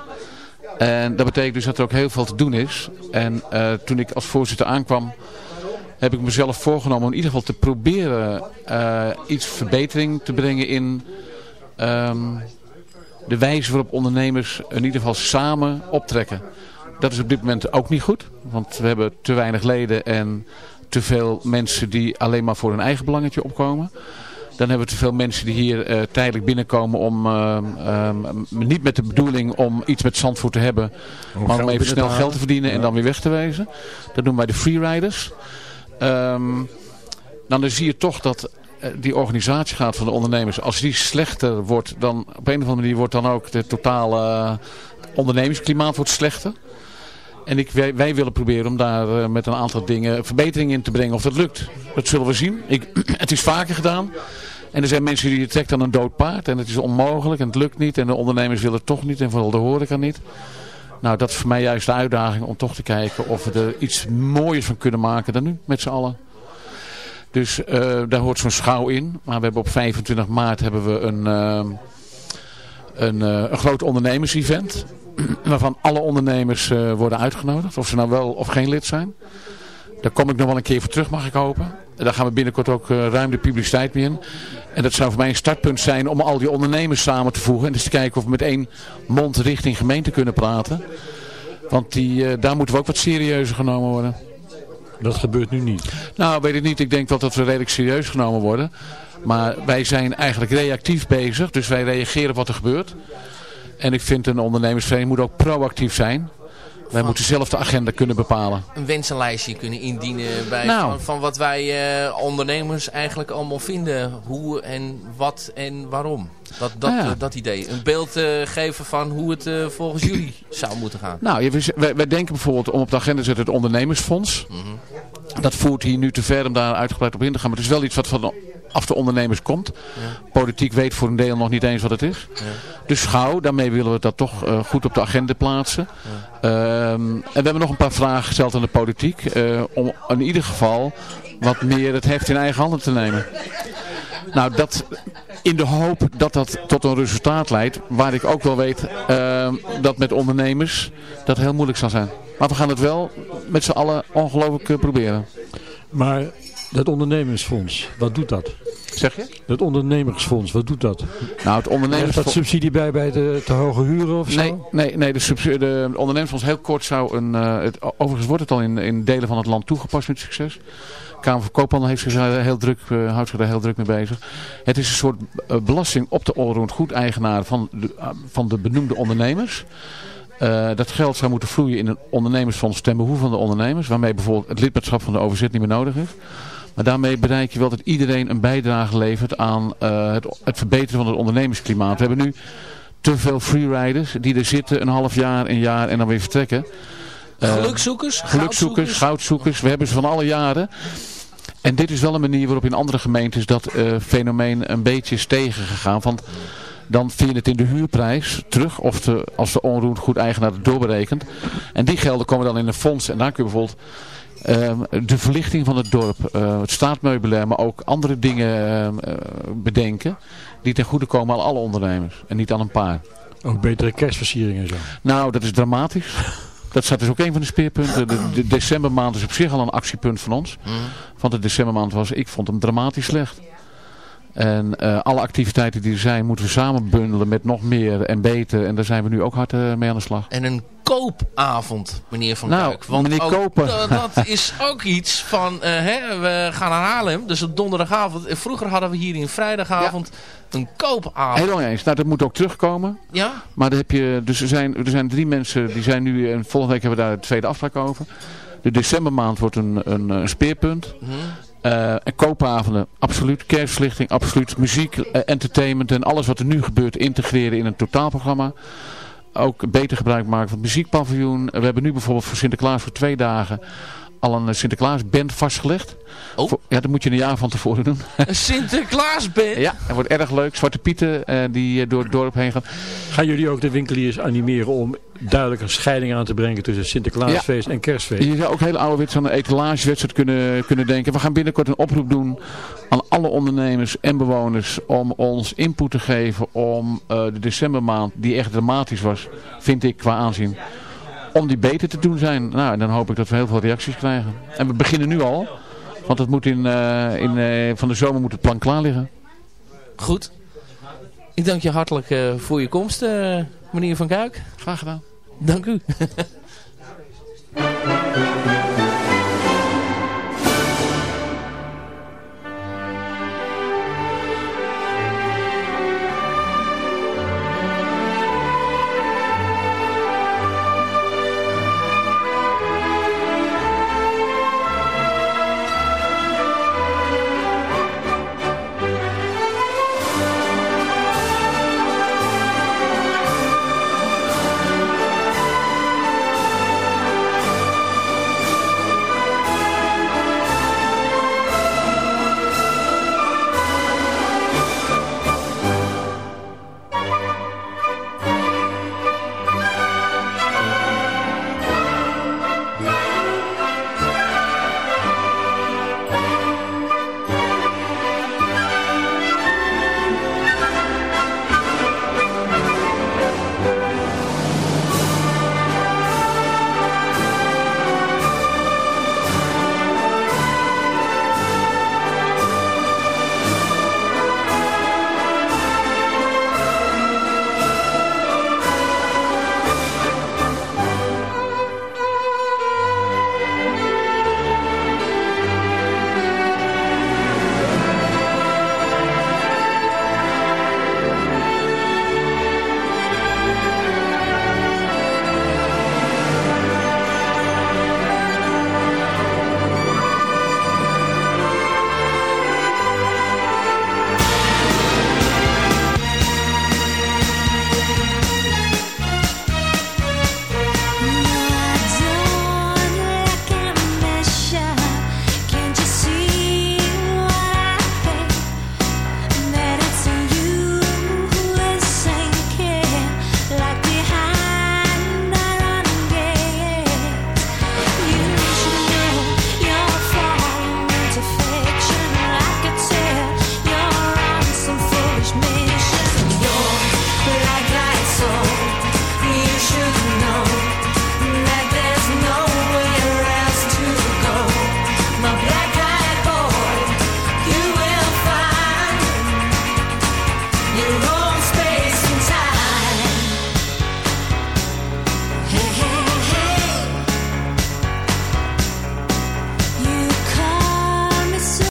I: En dat betekent dus dat er ook heel veel te doen is. En eh, toen ik als voorzitter aankwam, heb ik mezelf voorgenomen om in ieder geval te proberen eh, iets verbetering te brengen in ehm, de wijze waarop ondernemers in ieder geval samen optrekken. Dat is op dit moment ook niet goed, want we hebben te weinig leden en te veel mensen die alleen maar voor hun eigen belangetje opkomen. Dan hebben we te veel mensen die hier eh, tijdelijk binnenkomen om ehm, ehm, niet met de bedoeling om iets met Zandvoort te hebben,
E: Om
I: maar om even snel geld te verdienen en
E: Ja.
I: dan weer weg te wezen. Dat noemen wij de freeriders. Ehm dan zie je toch dat eh, die organisatie gaat van de ondernemers, als die slechter wordt, dan op een of andere manier wordt dan ook het totale eh, ondernemingsklimaat wordt slechter. En ik, wij, willen proberen om daar eh, met een aantal dingen verbetering in te brengen. Of dat lukt, dat zullen we zien. Ik, het is vaker gedaan. En er zijn mensen die trekt aan een dood paard. En het is onmogelijk en het lukt niet. En de ondernemers willen het toch niet. En vooral de horeca niet. Nou, dat is voor mij juist de uitdaging om toch te kijken of we er iets mooiers van kunnen maken dan nu met z'n allen. Dus eh, daar hoort zo'n schouw in. Maar we hebben op 25 maart hebben we een, eh, een, eh, een groot ondernemers-event. Waarvan alle ondernemers eh, worden uitgenodigd. Of ze nou wel of geen lid zijn. Daar kom ik nog wel een keer voor terug, mag ik hopen. En daar gaan we binnenkort ook eh, ruim de publiciteit mee in. En dat zou voor mij een startpunt zijn om al die ondernemers samen te voegen. En dus te kijken of we met één mond richting gemeente kunnen praten. Want die, eh, daar moeten we ook wat serieuzer genomen worden.
E: Dat gebeurt nu niet.
I: Nou, weet ik niet. Ik denk wel dat we redelijk serieus genomen worden. Maar wij zijn eigenlijk reactief bezig. Dus wij reageren op wat er gebeurt. En ik vind een ondernemersvereniging moet ook proactief zijn. Wij moeten zelf de agenda kunnen bepalen.
D: Een wensenlijstje kunnen indienen bij
I: Nou.
D: van, van wat wij eh, ondernemers eigenlijk allemaal vinden. Hoe en wat en waarom. Dat, dat,
I: Ja.
D: eh, dat idee. Een beeld eh, geven van hoe het eh, volgens jullie zou moeten gaan.
I: Nou, wij, wij denken bijvoorbeeld om op de agenda te zetten het ondernemersfonds. Dat voert hier nu te ver om daar uitgebreid op in te gaan. Maar het is wel iets wat van af de ondernemers komt. Politiek weet voor een deel nog niet eens wat het is. Dus gauw, daarmee willen we dat toch eh, goed op de agenda plaatsen. Ehm, en we hebben nog een paar vragen gesteld aan de politiek. eh, om in ieder geval wat meer het heft in eigen handen te nemen. Nou, dat in de hoop dat dat tot een resultaat leidt. Waar ik ook wel weet ehm, dat met ondernemers dat heel moeilijk zal zijn. Maar we gaan het wel met z'n allen ongelooflijk eh, proberen.
E: Maar dat ondernemersfonds, wat doet dat?
I: Zeg je?
E: Dat ondernemersfonds, wat doet dat?
I: Nou, het
E: Krijgt dat
I: ondernemersfonds...
E: subsidie bij bij de te hoge huren of zo?
I: Nee, nee, nee de, subsidie, de ondernemersfonds heel kort zou een... eh, het, overigens wordt het al in, in delen van het land toegepast met succes. Kamer van Koophandel heeft zich daar heel druk, eh, houdt zich daar heel druk mee bezig. Het is een soort eh, belasting op de onroerend goed eigenaar van de, van de benoemde ondernemers. Dat geld zou moeten vloeien in een ondernemersfonds ten behoeve van de ondernemers. Waarmee bijvoorbeeld het lidmaatschap van de OVZ niet meer nodig is. Maar daarmee bereik je wel dat iedereen een bijdrage levert aan eh, het, het verbeteren van het ondernemersklimaat. We hebben nu te veel freeriders die er zitten een half jaar, een jaar en dan weer vertrekken. Eh,
D: Gelukzoekers?
I: gelukzoekers, goudzoekers. We hebben ze van alle jaren. En dit is wel een manier waarop in andere gemeentes dat eh, fenomeen een beetje is tegengegaan. Want dan vind je het in de huurprijs terug. Of de, als de onroerend goed eigenaar het doorberekent. En die gelden komen dan in een fonds. En daar kun je bijvoorbeeld de verlichting van het dorp. eh, het staatmeubilair. Maar ook andere dingen eh, eh, bedenken. Die ten goede komen aan alle ondernemers. En niet aan een paar.
E: Ook betere kerstversieringen en zo.
I: Nou, dat is dramatisch. Dat staat dus ook een van de speerpunten. De, de decembermaand is op zich al een actiepunt van ons. Want de decembermaand was, ik vond hem dramatisch slecht. En eh, alle activiteiten die er zijn, moeten we samen bundelen met nog meer en beter. En daar zijn we nu ook hard eh, mee aan de slag.
D: En een koopavond, meneer Van
I: Nou,
D: Kuik. Want
I: meneer Kopen.
D: da- dat is ook iets van, eh, hè, we gaan naar Haarlem, dus op donderdagavond. Vroeger hadden we hier in vrijdagavond een koopavond.
I: Helemaal eens. Nou, dat moet ook terugkomen.
D: Ja?
I: Maar dan heb je, dus er zijn, er zijn drie mensen, die zijn nu, en volgende week hebben we daar de tweede afspraak over. De decembermaand wordt een, een, een speerpunt. Eh, en koopavonden, absoluut. Kerstverlichting, absoluut. Muziek, eh, entertainment en alles wat er nu gebeurt integreren in een totaalprogramma. Ook beter gebruik maken van het muziekpaviljoen. We hebben nu bijvoorbeeld voor Sinterklaas voor twee dagen al een Sinterklaasband vastgelegd.
D: Oh.
I: Voor- ja, dat moet je een jaar van tevoren doen.
D: Een Sinterklaasband?
I: ja, het wordt erg leuk. Zwarte Pieten eh, die eh, door het dorp heen gaan.
E: Gaan jullie ook de winkeliers animeren om duidelijk een scheiding aan te brengen tussen Sinterklaasfeest en kerstfeest?
I: Je zou ook heel ouderwets aan een etalagewedstrijd kunnen, kunnen denken. We gaan binnenkort een oproep doen aan alle ondernemers en bewoners om ons input te geven om eh, de decembermaand, die echt dramatisch was, vind ik qua aanzien, om die beter te doen zijn. Nou, en dan hoop ik dat we heel veel reacties krijgen. En we beginnen nu al, want het moet in, eh, in, eh, van de zomer moet het plan klaar liggen.
D: Goed. Ik dank je hartelijk eh, voor je komst, meneer Van Kuik.
I: Graag gedaan.
D: Dank u.